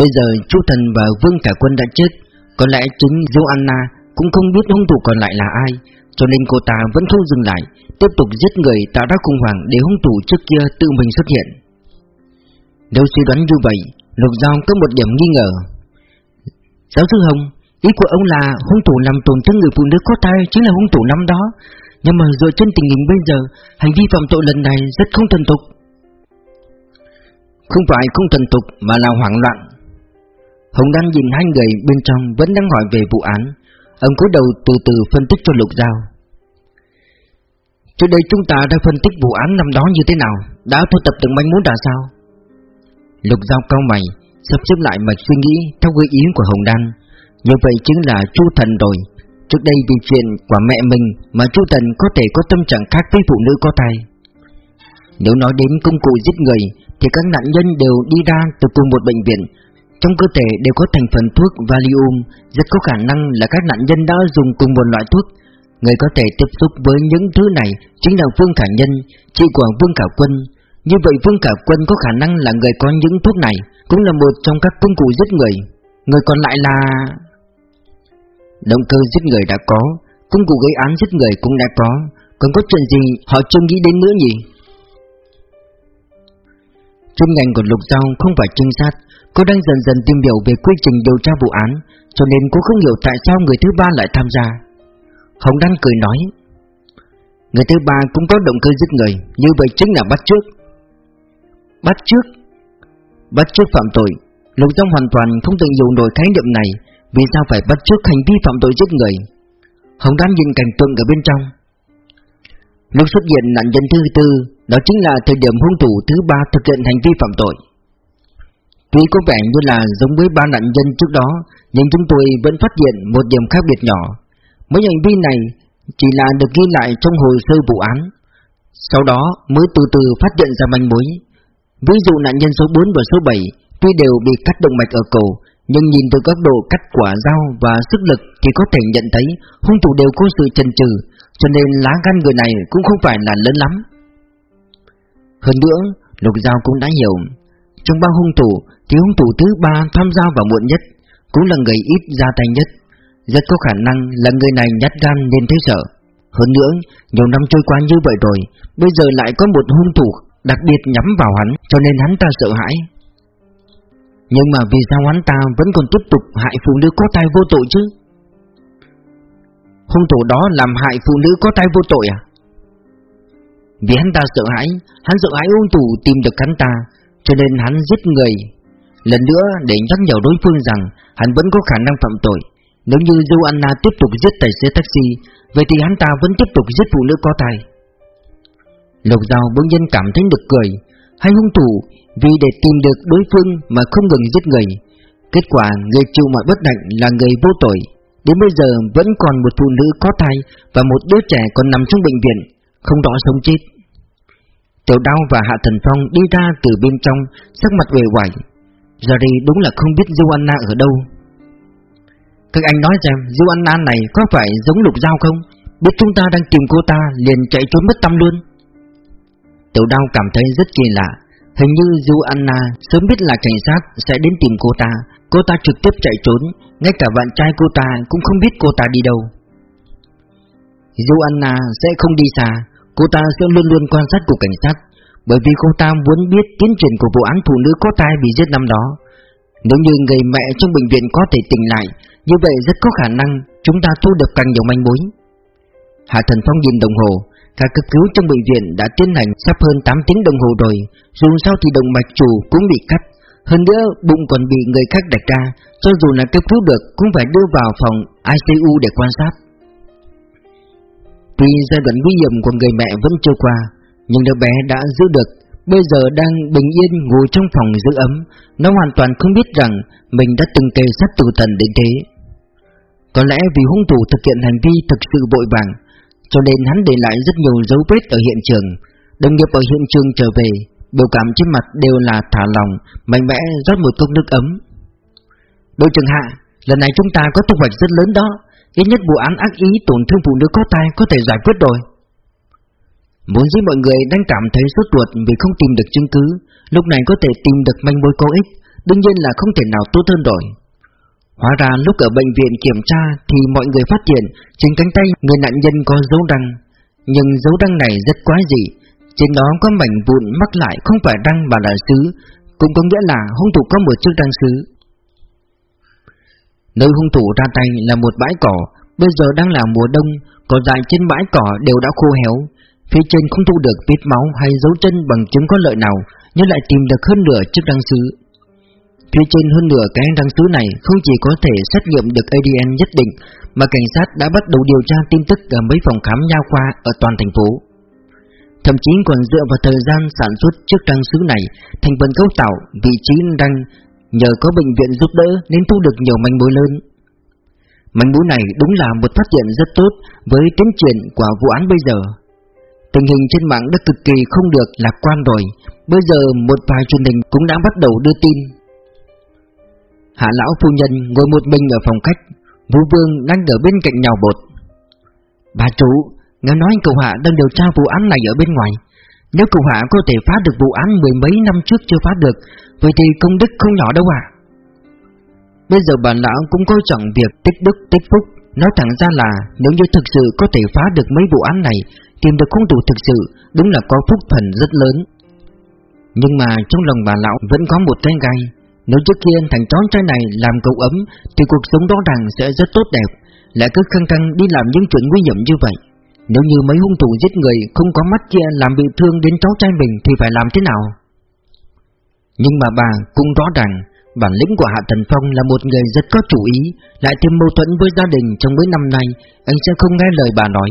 Bây giờ Chu Thần và Vương Cả Quân đã chết Có lẽ chính Joanna cũng không biết hung thủ còn lại là ai, Cho nên cô ta vẫn không dừng lại, Tiếp tục giết người tạo ra khủng hoảng để hung thủ trước kia tự mình xuất hiện. Nếu suy đoán như vậy, Lục Giao có một điểm nghi ngờ. Giáo sư Hồng, Ý của ông là hung thủ làm tổn thương người phụ nữ có thai chính là hung thủ năm đó. Nhưng mà dựa trên tình hình bây giờ, Hành vi phạm tội lần này rất không thần tục Không phải không thần tục mà là hoảng loạn. Hồng Đan nhìn hai người bên trong vẫn đang hỏi về vụ án. Ông cúi đầu từ từ phân tích cho Lục Giao. Trước đây chúng ta đã phân tích vụ án năm đó như thế nào? Đã thu tập từng manh mối đã sao? Lục Giao cao mày, Sắp xếp lại mạch suy nghĩ theo gợi ý của Hồng Đan. Như vậy chính là Chu Thần rồi. Trước đây vì chuyện của mẹ mình Mà Chu Thần có thể có tâm trạng khác với phụ nữ có thai. Nếu nói đến công cụ giết người, Thì các nạn nhân đều đi ra từ cùng một bệnh viện trong cơ thể đều có thành phần thuốc Valium, rất có khả năng là các nạn nhân đã dùng cùng một loại thuốc. Người có thể tiếp xúc với những thứ này chính là Vương Khả Nhân, chị của Vương Khả Quân. Như vậy Vương Khả Quân có khả năng là người có những thuốc này, cũng là một trong các công cụ giết người. Người còn lại là... Động cơ giết người đã có, công cụ gây án giết người cũng đã có, còn có chuyện gì họ chưa nghĩ đến nữa nhỉ? Chuyên ngành của Lục Giao không phải trinh sát, Cô đang dần dần tìm hiểu về quy trình điều tra vụ án Cho nên cô không hiểu tại sao người thứ ba lại tham gia. Hồng Đăng cười nói Người thứ ba cũng có động cơ giết người Như vậy chính là bắt trước Bắt trước Bắt trước phạm tội. Lục Giao hoàn toàn không từng dùng nổi khái niệm này Vì sao phải bắt trước hành vi phạm tội giết người? Hồng Đăng nhìn cảnh tượng ở bên trong. Lúc xuất hiện nạn nhân thứ tư đó chính là thời điểm hung thủ thứ ba thực hiện hành vi phạm tội Tuy có vẻ như là giống với ba nạn nhân trước đó, nhưng chúng tôi vẫn phát hiện một điểm khác biệt nhỏ. Mấy hành vi này chỉ là được ghi lại trong hồ sơ vụ án. Sau đó mới từ từ phát hiện ra manh mối. Ví dụ nạn nhân số 4 và số 7 tuy đều bị cắt động mạch ở cổ, nhưng nhìn từ góc độ cắt quả dao và sức lực thì có thể nhận thấy hung thủ đều có sự chần chừ, cho nên lá gan người này cũng không phải là lớn lắm. Hơn nữa, Lục Giao cũng đã hiểu, trong ba hung thủ thì hung thủ thứ ba tham gia vào muộn nhất Cũng là người ít ra tay nhất. Rất có khả năng là người này nhát gan nên thấy sợ Hơn nữa Nhiều năm trôi qua như vậy rồi Bây giờ lại có một hung thủ đặc biệt nhắm vào hắn Cho nên hắn ta sợ hãi. Nhưng mà vì sao hắn ta vẫn còn tiếp tục hại phụ nữ có tay vô tội chứ? Hung thủ đó làm hại phụ nữ có tay vô tội à? Vì hắn ta sợ hãi, Hắn sợ hãi hung thủ tìm được hắn ta, Cho nên hắn giết người. Lần nữa để nhắc nhở đối phương rằng hắn vẫn có khả năng phạm tội. Nếu như Joanna tiếp tục giết tài xế taxi, Vậy thì hắn ta vẫn tiếp tục giết phụ nữ có thai. Lục Giao bỗng nhiên cảm thấy được cười. Hay hung thủ, vì để tìm được đối phương mà không ngừng giết người. Kết quả người chịu mọi bất hạnh là người vô tội. Đến bây giờ vẫn còn một phụ nữ có thai Và một đứa trẻ còn nằm trong bệnh viện. Không rõ sống chết. Tiểu Đao và Hạ Thần Phong đi ra từ bên trong, Sắc mặt uể oải. Jerry đúng là không biết Joanna ở đâu. Các anh nói xem Joanna này có phải giống lục dao không? Biết chúng ta đang tìm cô ta, Liền chạy trốn mất tâm luôn. Tiểu đao cảm thấy rất kỳ lạ. Hình như Joanna sớm biết là cảnh sát sẽ đến tìm cô ta. Cô ta trực tiếp chạy trốn, Ngay cả bạn trai cô ta cũng không biết cô ta đi đâu. Joanna sẽ không đi xa Cô ta sẽ luôn luôn quan sát cục cảnh sát bởi vì cô ta muốn biết tiến trình của vụ án phụ nữ có tai bị giết năm đó. Nếu như người mẹ trong bệnh viện có thể tỉnh lại, như vậy rất có khả năng chúng ta thu được càng nhiều manh mối. Hạ Thần Phong nhìn đồng hồ, cả cấp cứu trong bệnh viện đã tiến hành sắp hơn 8 tiếng đồng hồ rồi, dù sao thì động mạch chủ cũng bị cắt, hơn nữa bụng còn bị người khác đạch ra, cho dù là cấp cứu được cũng phải đưa vào phòng ICU để quan sát. Tuy giai đoạn nguy hiểm của người mẹ vẫn chưa qua, nhưng đứa bé đã giữ được Bây giờ đang bình yên ngồi trong phòng giữ ấm. Nó hoàn toàn không biết rằng Mình đã từng kề sát tử thần đến thế. Có lẽ vì hung thủ thực hiện hành vi thực sự vội vàng Cho nên hắn để lại rất nhiều dấu vết ở hiện trường. Đồng nghiệp ở hiện trường trở về Biểu cảm trên mặt đều là thả lòng Mạnh mẽ rót một cốc nước ấm. Đội trưởng Hạ Lần này chúng ta có thu hoạch rất lớn đó. Ít nhất vụ án ác ý tổn thương phụ nữ có tai Có thể giải quyết rồi Vốn dĩ mọi người đang cảm thấy sốt ruột vì không tìm được chứng cứ Lúc này có thể tìm được manh mối có ích đương nhiên là không thể nào tốt hơn rồi. Hóa ra lúc ở bệnh viện kiểm tra thì mọi người phát hiện trên cánh tay người nạn nhân có dấu răng, nhưng dấu răng này rất quái dị, trên đó có mảnh vụn mắc lại không phải răng mà là sứ, cũng có nghĩa là hung thủ có một chiếc răng sứ. Nơi hung thủ ra tay là một bãi cỏ, bây giờ đang là mùa đông, cỏ dại trên bãi cỏ đều đã khô héo, phía trên không thu được vết máu hay dấu chân bằng chứng có lợi nào, nhưng lại tìm được hơn nửa chiếc răng sứ. Phía trên hơn nửa cái răng sứ này không chỉ có thể xét nghiệm được ADN nhất định, mà cảnh sát đã bắt đầu điều tra tin tức ở mấy phòng khám nha khoa ở toàn thành phố. Thậm chí còn dựa vào thời gian sản xuất chiếc răng sứ này, thành phần cấu tạo, vị trí răng, nhờ có bệnh viện giúp đỡ nên thu được nhiều manh mối lớn. Manh mối này đúng là một phát hiện rất tốt với tiến triển của vụ án bây giờ. Tình hình trên mạng đã cực kỳ không được lạc quan rồi, bây giờ một vài truyền hình cũng đã bắt đầu đưa tin. Hạ lão phu nhân ngồi một mình ở phòng khách, Vũ Vương đang ở bên cạnh nhào bột. Bà chủ, nghe nói cậu Hạ đang điều tra vụ án này ở bên ngoài. Nếu cậu Hạ có thể phá được vụ án mười mấy năm trước chưa phá được, vậy thì công đức không nhỏ đâu à. Bây giờ bà lão cũng coi trọng việc tích đức tích phúc, nói thẳng ra là nếu như thực sự có thể phá được mấy vụ án này, tìm được hung thủ thực sự đúng là có phúc phần rất lớn. Nhưng mà trong lòng bà lão vẫn có một cái gai Nếu trước kia thành chó trai này làm cậu ấm Thì cuộc sống đó ràng sẽ rất tốt đẹp Lại cứ khăng khăng đi làm những chuyện nguy hiểm như vậy nếu như mấy hung thủ giết người Không có mắt kia làm bị thương đến cháu trai mình Thì phải làm thế nào Nhưng mà bà cũng rõ ràng Bản lĩnh của Hạ Thần Phong là một người rất có chủ ý Lại thêm mâu thuẫn với gia đình trong mấy năm nay Anh sẽ không nghe lời bà nói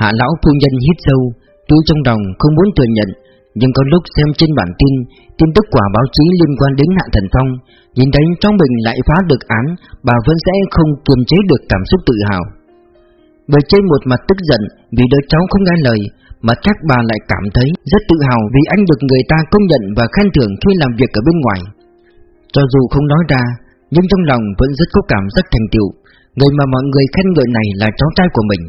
Hạ lão phu nhân hít sâu túi trong lòng không muốn thừa nhận nhưng có lúc xem trên bản tin, tin tức quả báo chí liên quan đến Hạ Thần Phong, nhìn thấy trong mình lại phá được án, bà vẫn sẽ không kiềm chế được cảm xúc tự hào. Bởi trên một mặt tức giận vì đứa cháu không nghe lời, mà các bà lại cảm thấy rất tự hào vì anh được người ta công nhận và khen thưởng khi làm việc ở bên ngoài. Cho dù không nói ra, nhưng trong lòng vẫn rất có cảm giác thành tựu, người mà mọi người khen ngợi này là cháu trai của mình.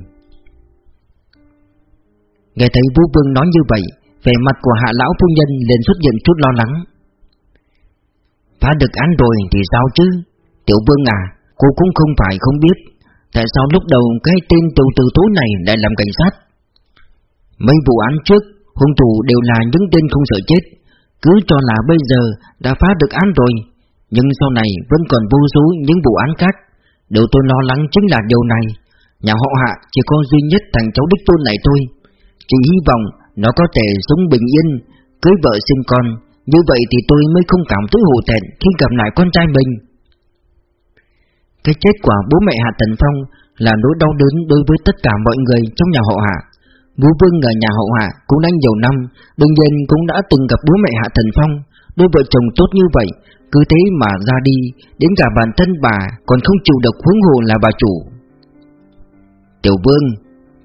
Nghe thấy Vũ Vương nói như vậy, về mặt của hạ lão phu nhân liền xuất hiện chút lo lắng Phá được án rồi thì sao chứ Tiểu vương à Cô cũng không phải không biết Tại sao lúc đầu cái tên tiểu tử tối này lại làm cảnh sát? Mấy vụ án trước, Hung thủ đều là những tên không sợ chết. Cứ cho là bây giờ đã phá được án rồi, Nhưng sau này vẫn còn vô số những vụ án khác. Điều tôi lo lắng chính là điều này. Nhà họ hạ chỉ có duy nhất thằng cháu đích tôn này thôi. Chỉ hy vọng nó có thể sống bình yên, Cưới vợ sinh con. Như vậy thì tôi mới không cảm thấy hổ thẹn Khi gặp lại con trai mình. Cái chết của bố mẹ Hạ Tần Phong Là nỗi đau đớn đối với tất cả mọi người trong nhà họ Hạ. Vũ Vương ở nhà hậu Hạ cũng đã nhiều năm, Đương nhiên cũng đã từng gặp bố mẹ Hạ Thần Phong. Đôi vợ chồng tốt như vậy, Cứ thế mà ra đi, Đến cả bản thân bà còn không chịu được huống hồ là bà chủ. Tiểu Vương,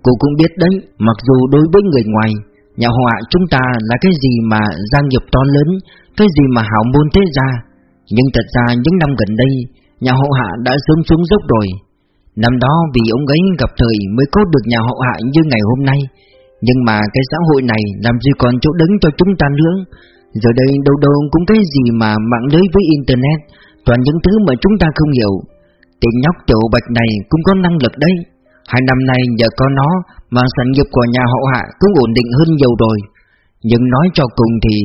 Cô cũng biết đấy, Mặc dù đối với người ngoài, Nhà họa chúng ta là cái gì mà gia nghiệp to lớn, Cái gì mà hảo môn thế gia, Nhưng thật ra những năm gần đây Nhà hậu hạ đã sớm xuống dốc rồi. Năm đó vì ông ấy gặp thời mới có được nhà hậu hạ như ngày hôm nay. Nhưng mà cái xã hội này làm gì còn chỗ đứng cho chúng ta nữa. Giờ đây đâu đâu cũng cái gì mà mạng lưới với Internet, Toàn những thứ mà chúng ta không hiểu. Tên nhóc tiểu bạch này cũng có năng lực đấy. Hai năm nay nhờ có nó mà sản nghiệp của nhà hậu hạ cũng ổn định hơn nhiều rồi. Nhưng nói cho cùng thì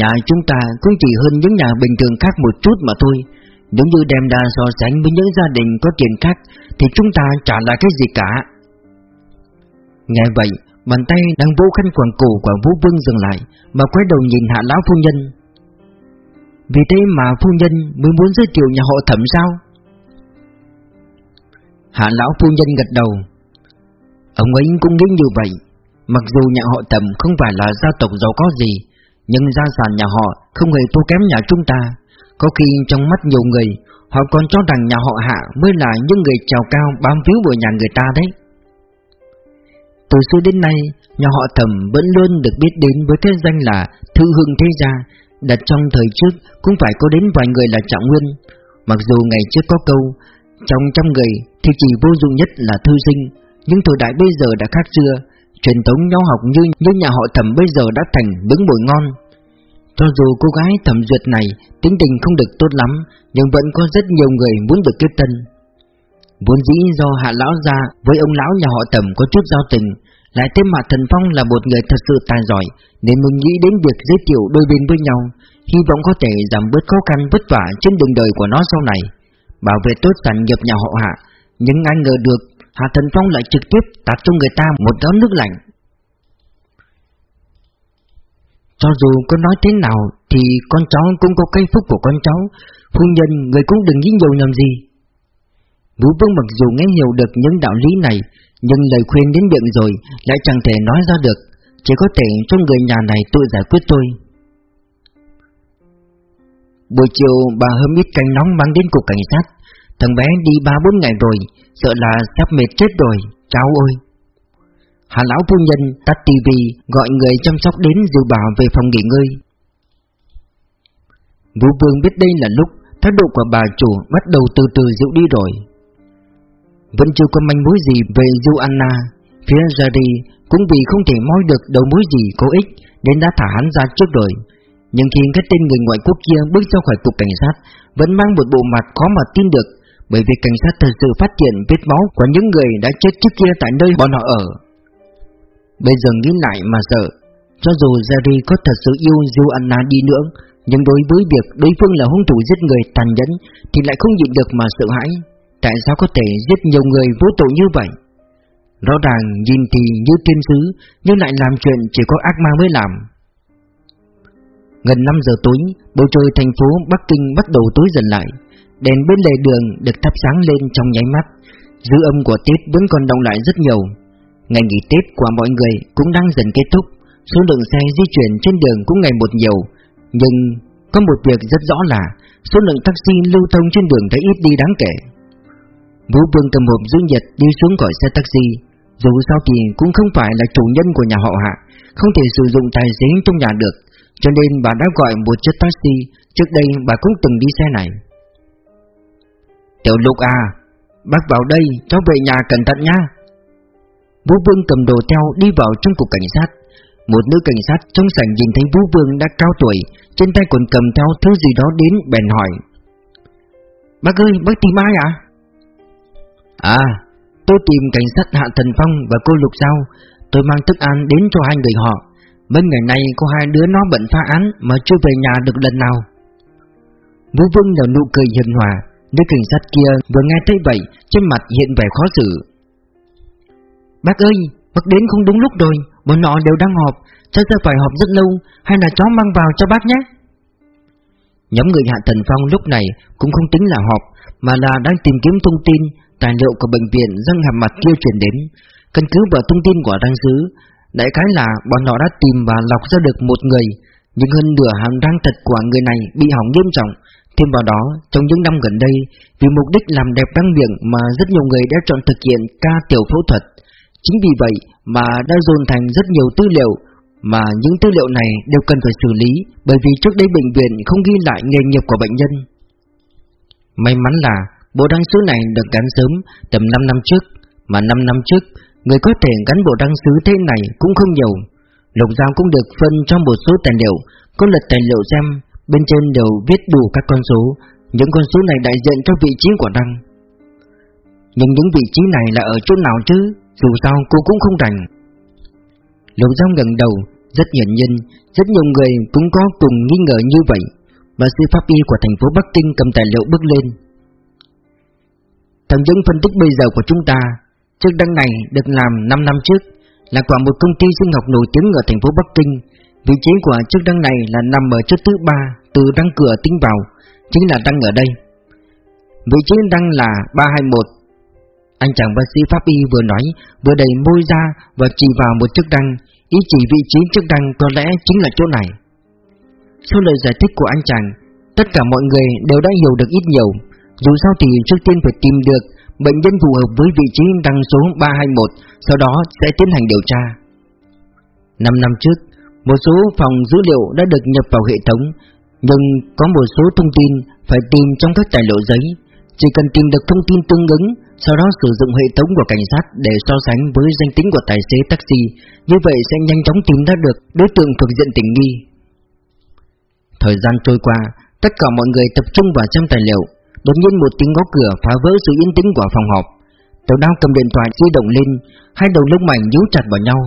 nhà chúng ta cũng chỉ hơn những nhà bình thường khác một chút mà thôi. Nếu như đem ra so sánh với những gia đình có tiền khác thì chúng ta chả là cái gì cả. Nghe vậy, bàn tay đang vô khăn quàng cổ của Vũ Vương dừng lại mà quay đầu nhìn hạ lão phu nhân. Vì thế mà phu nhân mới muốn giới thiệu nhà họ thẩm sao? Hạ lão phu nhân gật đầu Ông ấy cũng nghĩ như vậy Mặc dù nhà họ thẩm không phải là gia tộc giàu có gì Nhưng gia sản nhà họ không hề thua kém nhà chúng ta có khi trong mắt nhiều người, Họ còn cho rằng nhà họ hạ mới là những người trèo cao bám víu vào nhà người ta đấy. Từ xưa đến nay, Nhà họ thẩm vẫn luôn được biết đến với cái danh là Thư hương thế gia Đặt trong thời trước cũng phải có đến vài người là trọng nguyên. Mặc dù ngày trước có câu, Trong trăm người thì chỉ vô dụng nhất là thư sinh. Nhưng thời đại bây giờ đã khác xưa Truyền thống nho học như như nhà họ thẩm bây giờ đã thành bứng bồi ngon. Cho dù cô gái thẩm duyệt này tính tình không được tốt lắm, nhưng vẫn có rất nhiều người muốn được kết thân. Vốn dĩ do hạ lão gia với ông lão nhà họ thẩm có chút giao tình, lại thêm mặt thần phong là một người thật sự tài giỏi, nên mình nghĩ đến việc giới thiệu đôi bên với nhau, hy vọng có thể giảm bớt khó khăn vất vả trên đường đời của nó sau này, bảo vệ tốt sản nghiệp nhà họ hạ. Nhưng ai ngờ được, Hạ Thần Phong lại trực tiếp tạt cho người ta một gáo nước lạnh. Cho dù có nói thế nào thì con cháu cũng có cây phúc của con cháu, phu nhân người cũng đừng nghĩ nhiều nhầm gì. Vũ Vương mặc dù nghe hiểu được những đạo lý này, nhưng lời khuyên đến miệng rồi lại chẳng thể nói ra được, chỉ có thể cho người nhà này tự giải quyết tôi. Buổi chiều bà hâm ít canh nóng mang đến cục cảnh sát, thằng bé đi ba bốn ngày rồi, sợ là sắp mệt chết rồi, cháu ơi. Hà lão phu nhân tắt tivi gọi người chăm sóc đến dìu bà về phòng nghỉ ngơi. Vũ Vương biết đây là lúc thái độ của bà chủ bắt đầu từ từ dịu đi rồi. Vẫn chưa có manh mối gì về Joanna, phía Jerry cũng vì không thể moi được đầu mối gì có ích nên đã thả hắn ra trước rồi. Nhưng khi cái tên người ngoại quốc kia bước ra khỏi cục cảnh sát, vẫn mang một bộ mặt khó mà tin được, bởi vì cảnh sát thật sự phát hiện vết máu của những người đã chết trước kia tại nơi bọn họ ở. Bây giờ nghĩ lại mà sợ, cho dù Jerry có thật sự yêu Joanna đi nữa, nhưng đối với việc đối phương là hung thủ giết người tàn nhẫn thì lại không nhịn được mà sợ hãi. Tại sao có thể giết nhiều người vô tội như vậy? Rõ ràng nhìn thì như thiên sứ Nhưng lại làm chuyện chỉ có ác ma mới làm. Gần 5 giờ tối Bầu trời thành phố Bắc Kinh bắt đầu tối dần lại. Đèn bên lề đường được thắp sáng lên trong nháy mắt. Dư âm của Tết vẫn còn động lại rất nhiều. Ngày nghỉ Tết của mọi người cũng đang dần kết thúc. Số lượng xe di chuyển trên đường cũng ngày một nhiều. Nhưng có một việc rất rõ là Số lượng taxi lưu thông trên đường đã ít đi đáng kể. Vũ Vương cầm hộp giữ nhật đi xuống khỏi xe taxi. Dù sao thì cũng không phải là chủ nhân của nhà họ hạ, Không thể sử dụng tài xế trong nhà được. Cho nên bà đã gọi một chiếc taxi. Trước đây bà cũng từng đi xe này. Tiểu lục à Bác vào đây, cháu về nhà cẩn thận nha Vũ Vương cầm đồ theo đi vào trong cục cảnh sát. Một nữ cảnh sát trong sảnh nhìn thấy Vũ Vương đã cao tuổi Trên tay còn cầm theo thứ gì đó đến bèn hỏi. Bác ơi bác tìm ai ạ? À? À, tôi tìm cảnh sát Hạ Thần Phong và cô Lục Giao. Tôi mang thức ăn đến cho hai người họ. Mấy ngày nay có hai đứa nó bận phá án mà chưa về nhà được lần nào. Vũ Vương nở nụ cười hiền hòa. Đứa cảnh sát kia vừa nghe thấy vậy Trên mặt hiện vẻ khó xử. Bác ơi, bác đến không đúng lúc rồi Bọn họ đều đang họp Chắc sẽ phải họp rất lâu Hay là cháu mang vào cho bác nhé. Nhóm người Hạ Thần Phong lúc này cũng không tính là họp Mà là đang tìm kiếm thông tin Tài liệu của bệnh viện răng hàm mặt kia truyền đến. Căn cứ vào thông tin của đăng sứ Đại cái là bọn họ đã tìm và lọc ra được một người Nhưng hơn nửa hàm răng thật của người này bị hỏng nghiêm trọng. Thêm vào đó, trong những năm gần đây Vì mục đích làm đẹp răng miệng mà rất nhiều người đã chọn thực hiện ca tiểu phẫu thuật. Chính vì vậy mà đã dồn thành rất nhiều tư liệu Mà những tư liệu này đều cần phải xử lý Bởi vì trước đây bệnh viện không ghi lại nghề nghiệp của bệnh nhân May mắn là Bộ đăng sứ này được gắn sớm tầm 5 năm trước, mà 5 năm trước, người có thể gắn bộ đăng sứ thế này cũng không nhiều. Lục Giao cũng được phân trong một số tài liệu, có lật tài liệu xem, bên trên đều viết đủ các con số, những con số này đại diện cho vị trí của đăng. Nhưng những vị trí này là ở chỗ nào chứ, dù sao cô cũng không rành. Lục Giao gần đầu, rất nhận nhân rất nhiều người cũng có cùng nghi ngờ như vậy. Bác sĩ pháp y của thành phố Bắc Kinh cầm tài liệu bước lên Thẩm dẫn phân tích bây giờ của chúng ta, chiếc đăng này được làm 5 năm trước là của một công ty sinh học nổi tiếng ở thành phố Bắc Kinh. Vị trí của chiếc đăng này là nằm ở chốt thứ ba từ đăng cửa tính vào, chính là đăng ở đây. Vị trí đăng là 321. Anh chàng bác sĩ pháp y vừa nói, vừa đầy môi ra và chỉ vào một chiếc đăng, ý chỉ vị trí chiếc đăng có lẽ chính là chỗ này. Sau lời giải thích của anh chàng, tất cả mọi người đều đã hiểu được ít nhiều. Dù sao thì trước tiên phải tìm được bệnh nhân phù hợp với vị trí đăng số 321, sau đó sẽ tiến hành điều tra. 5 năm trước, một số phòng dữ liệu đã được nhập vào hệ thống, nhưng có một số thông tin phải tìm trong các tài liệu giấy. Chỉ cần tìm được thông tin tương ứng, sau đó sử dụng hệ thống của cảnh sát để so sánh với danh tính của tài xế taxi, như vậy sẽ nhanh chóng tìm ra được đối tượng thuộc diện tình nghi. Thời gian trôi qua, tất cả mọi người tập trung vào xem tài liệu. Đột nhiên một tiếng gõ cửa phá vỡ sự yên tĩnh của phòng họp. Tiểu đao cầm điện thoại di động lên, hai đầu lông mày nhíu chặt vào nhau.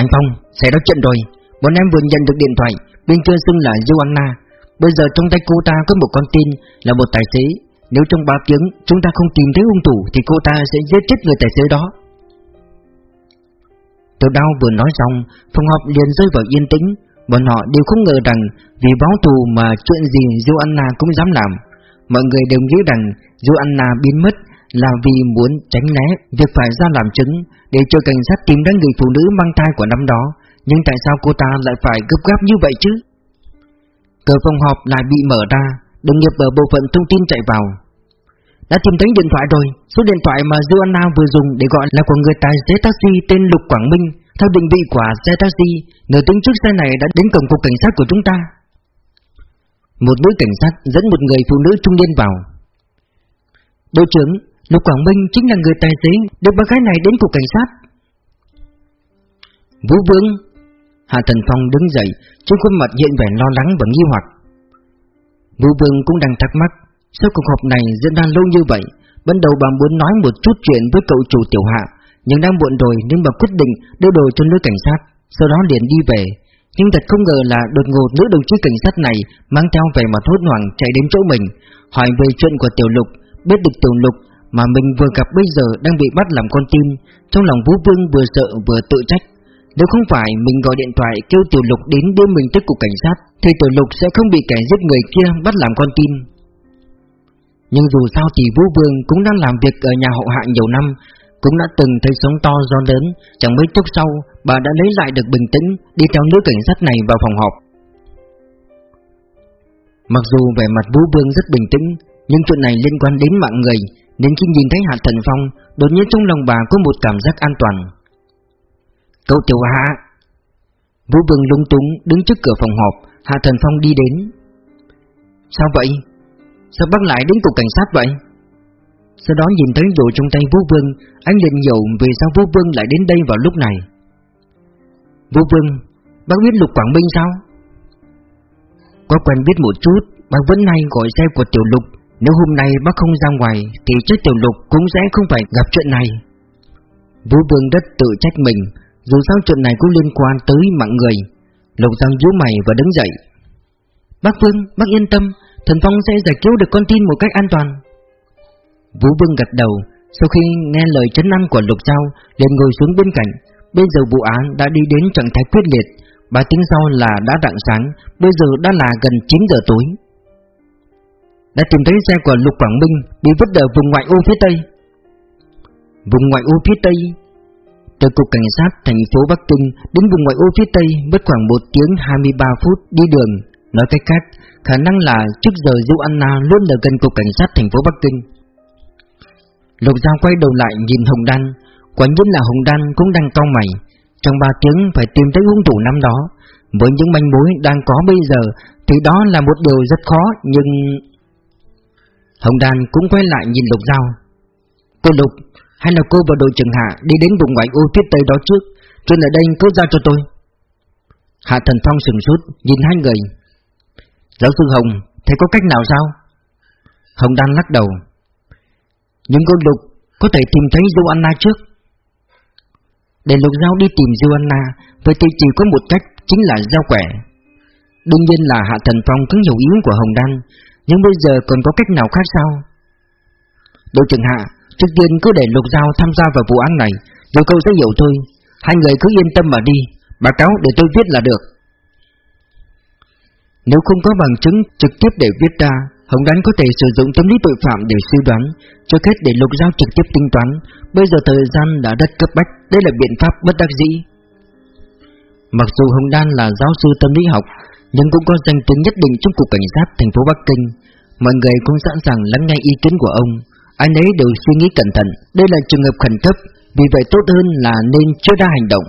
Anh Phong, xảy ra chuyện rồi. Bọn em vừa nhận được điện thoại, bên kia xưng là Joanna. Bây giờ trong tay cô ta có một con tin là một tài xế. Nếu trong 3 tiếng chúng ta không tìm thấy hung thủ thì cô ta sẽ giết chết người tài xế đó. Tiểu đao vừa nói xong, phòng họp liền rơi vào yên tĩnh. Bọn họ đều không ngờ rằng vì báo thù mà chuyện gì Joanna cũng dám làm. Mọi người đều nghĩ rằng Joanna biến mất là vì muốn tránh né việc phải ra làm chứng để cho cảnh sát tìm ra người phụ nữ mang thai của năm đó. Nhưng tại sao cô ta lại phải gấp gáp như vậy chứ? Cửa phòng họp lại bị mở ra, đồng nghiệp ở bộ phận thông tin chạy vào. Đã tìm thấy điện thoại rồi, số điện thoại mà Joanna vừa dùng để gọi là của người tài xế taxi tên Lục Quảng Minh. Theo định vị của xe taxi, người tính trước xe này đã đến cổng cục cảnh sát của chúng ta. Một nữ cảnh sát dẫn một người phụ nữ trung niên vào. Đội trưởng, Lục Quảng Minh chính là người tài xế được bác gái này đến cục cảnh sát. Vũ Vương Hạ Thần Phong đứng dậy, trên khuôn mặt hiện vẻ lo lắng và nghi hoặc. Vũ Vương cũng đang thắc mắc, sau cuộc họp này diễn ra lâu như vậy, ban đầu bà muốn nói một chút chuyện với cậu chủ tiểu hạ, nhưng đang muộn rồi nên bà quyết định đưa đồ cho nữ cảnh sát, sau đó liền đi về. Nhưng thật không ngờ là đột ngột nữ đồng chí cảnh sát này mang theo vẻ mặt hốt hoảng chạy đến chỗ mình, hỏi về chuyện của tiểu lục, biết được tiểu lục mà mình vừa gặp bây giờ đang bị bắt làm con tin, trong lòng Vũ Vương vừa sợ vừa tự trách. Nếu không phải mình gọi điện thoại kêu tiểu lục đến đưa mình tới cục cảnh sát, thì tiểu lục sẽ không bị kẻ giết người kia bắt làm con tin. Nhưng dù sao thì Vũ Vương cũng đang làm việc ở nhà hậu hạ nhiều năm, cũng đã từng thấy sóng to gió lớn, chẳng mấy chốc sau, bà đã lấy lại được bình tĩnh, đi theo nữ cảnh sát này vào phòng họp. Mặc dù vẻ mặt Vũ Vương rất bình tĩnh, nhưng chuyện này liên quan đến mạng người, nên khi nhìn thấy Hạ Thần Phong, đột nhiên trong lòng bà có một cảm giác an toàn. Cậu tiểu hạ Vũ Vương lung túng đứng trước cửa phòng họp, Hạ Thần Phong đi đến Sao vậy? Sao bác lại đến cục cảnh sát vậy? Sau đó nhìn thấy đồ trong tay Vũ Vương Anh liền hiểu vì sao Vũ Vương lại đến đây vào lúc này Vũ Vương, Bác biết Lục Quảng Minh sao? Có quen biết một chút, Bác vẫn nay gọi xe của Tiểu Lục Nếu hôm nay bác không ra ngoài, Thì chết Tiểu Lục cũng sẽ không phải gặp chuyện này Vũ Vương rất tự trách mình dù sao chuyện này cũng liên quan tới mạng người. Lục Giang nhíu mày và đứng dậy. Bác Vương, bác yên tâm Thần Phong sẽ giải cứu được con tin một cách an toàn. Vũ Vương gật đầu Sau khi nghe lời chấn an của Lục Giao liền ngồi xuống bên cạnh. Bây giờ vụ án đã đi đến trạng thái quyết liệt. Ba tiếng sau là đã rạng sáng Bây giờ đã là gần 9 giờ tối. Đã tìm thấy xe của Lục Quảng Minh Bị vứt ở vùng ngoại ô phía Tây. Vùng ngoại ô phía Tây từ cục cảnh sát thành phố Bắc Kinh đến vùng ngoại ô phía Tây mất khoảng 1 tiếng 23 phút đi đường. Nói cách khác, khả năng là trước giờ Diêu Anna luôn ở gần cục cảnh sát thành phố Bắc Kinh. Lục Giao quay đầu lại nhìn Hồng Đan, quả nhiên là Hồng Đan cũng đang cau mày. Trong 3 tiếng phải tìm thấy hung thủ năm đó, với những manh mối đang có bây giờ thì đó là một điều rất khó nhưng... Hồng Đan cũng quay lại nhìn Lục Giao. Cô Lục, hay là cô và đội trưởng Hạ đi đến vùng ngoại ô phía tây đó trước, rồi ở đây cứ ra cho tôi. Hạ Thần Phong sừng sốt Nhìn hai người. Giáo sư Hồng, thầy có cách nào sao? Hồng Đan lắc đầu. Nhưng con Lục có thể tìm thấy Joanna trước. Để Lục Giao đi tìm Joanna, Vậy thì chỉ có một cách Chính là giao quẻ. Đương nhiên là Hạ Thần Phong cứng nhiều ý của Hồng Đan, Nhưng bây giờ còn có cách nào khác sao? Đội trưởng Hạ Trước tiên cứ để Lục Giao tham gia vào vụ án này Rồi cậu sẽ hiểu thôi. Hai người cứ yên tâm mà đi, Báo cáo để tôi viết là được. Nếu không có bằng chứng trực tiếp để viết ra, Hồng Đán có thể sử dụng tâm lý tội phạm để suy đoán. Cho hết để Lục Giao trực tiếp tính toán, Bây giờ thời gian đã rất cấp bách, Đây là biện pháp bất đắc dĩ. Mặc dù Hồng Đan là giáo sư tâm lý học, Nhưng cũng có danh tiếng nhất định trong cục cảnh sát thành phố Bắc Kinh. Mọi người cũng sẵn sàng lắng nghe ý kiến của ông anh ấy đều suy nghĩ cẩn thận, Đây là trường hợp khẩn cấp, Vì vậy tốt hơn là nên chưa ra hành động.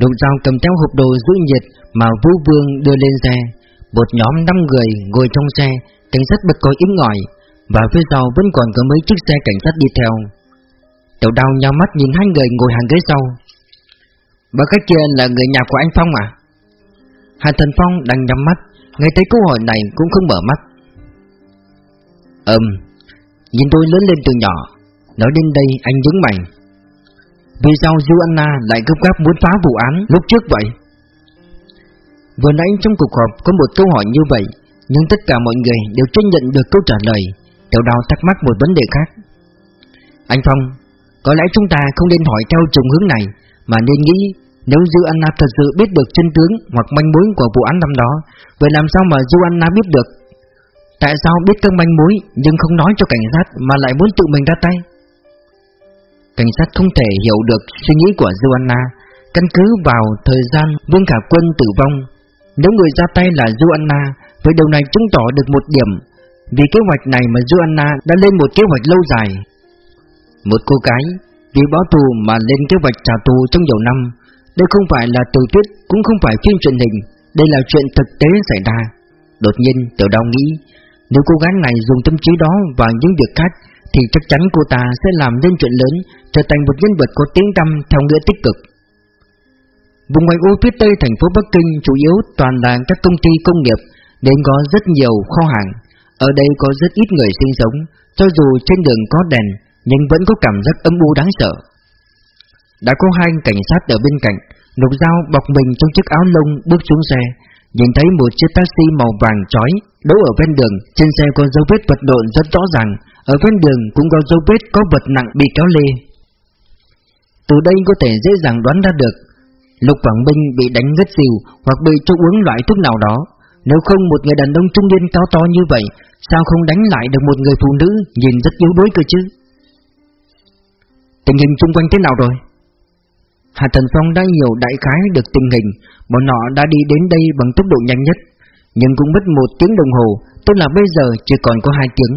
Lục dao cầm theo hộp đồ giữ nhiệt Mà Vũ Vương đưa lên xe. Một nhóm 5 người ngồi trong xe, Cảnh sát bật còi im ngòi, Và phía sau vẫn còn có mấy chiếc xe cảnh sát đi theo. Tiểu đau nhau mắt nhìn hai người ngồi hàng ghế sau. Bà khách kia là người nhà của anh Phong à? Hà Thần Phong đang nhắm mắt, Nghe thấy câu hỏi này cũng không mở mắt. Ừm Nhìn tôi lớn lên từ nhỏ, Nói đến đây anh nhướng mày. Vì sao Joanna Anna lại gấp gáp muốn phá vụ án lúc trước vậy? Vừa nãy trong cuộc họp có một câu hỏi như vậy, Nhưng tất cả mọi người đều chấp nhận được câu trả lời Tiểu đào thắc mắc một vấn đề khác. Anh Phong, Có lẽ chúng ta không nên hỏi theo trùng hướng này, Mà nên nghĩ Nếu Joanna Anna thật sự biết được chân tướng Hoặc manh mối của vụ án năm đó, Vậy làm sao mà Joanna Anna biết được? Tại sao biết các manh mối Nhưng không nói cho cảnh sát Mà lại muốn tự mình ra tay? Cảnh sát không thể hiểu được suy nghĩ của Joanna. Căn cứ vào thời gian Vương Khả Quân tử vong, Nếu người ra tay là Joanna với điều này chứng tỏ được một điểm. Vì kế hoạch này mà Joanna đã lên một kế hoạch lâu dài. Một cô gái Vì báo thù mà lên kế hoạch trả thù trong nhiều năm, Đây không phải là tiểu thuyết, Cũng không phải phim truyền hình, Đây là chuyện thực tế xảy ra. Đột nhiên, tiểu đau nghĩ nếu cô gái này dùng tâm trí đó vào những việc khác Thì chắc chắn cô ta sẽ làm nên chuyện lớn Trở thành một nhân vật có tiếng tăm theo nghĩa tích cực Vùng ngoại ô phía tây thành phố Bắc Kinh chủ yếu toàn là các công ty công nghiệp nên có rất nhiều kho hàng. Ở đây có rất ít người sinh sống, cho dù trên đường có đèn, nhưng vẫn có cảm giác âm u đáng sợ. Đã có hai cảnh sát ở bên cạnh, Lục Dao bọc mình trong chiếc áo lông bước xuống xe, nhìn thấy một chiếc taxi màu vàng chói đỗ ở ven đường, trên xe có dấu vết vật lộn rất rõ ràng, ở ven đường cũng có dấu vết có vật nặng bị kéo lê. Từ đây có thể dễ dàng đoán ra được, Lục Quảng Minh bị đánh ngất xỉu hoặc bị cho uống loại thuốc nào đó, nếu không một người đàn ông trung niên cao to như vậy Sao không đánh lại được một người phụ nữ Nhìn rất yếu đuối cơ chứ? Tình hình xung quanh thế nào rồi? Hạ Thần Phong đã hiểu đại khái được tình hình Bọn họ đã đi đến đây bằng tốc độ nhanh nhất Nhưng cũng mất một tiếng đồng hồ Tức là bây giờ chỉ còn có hai tiếng.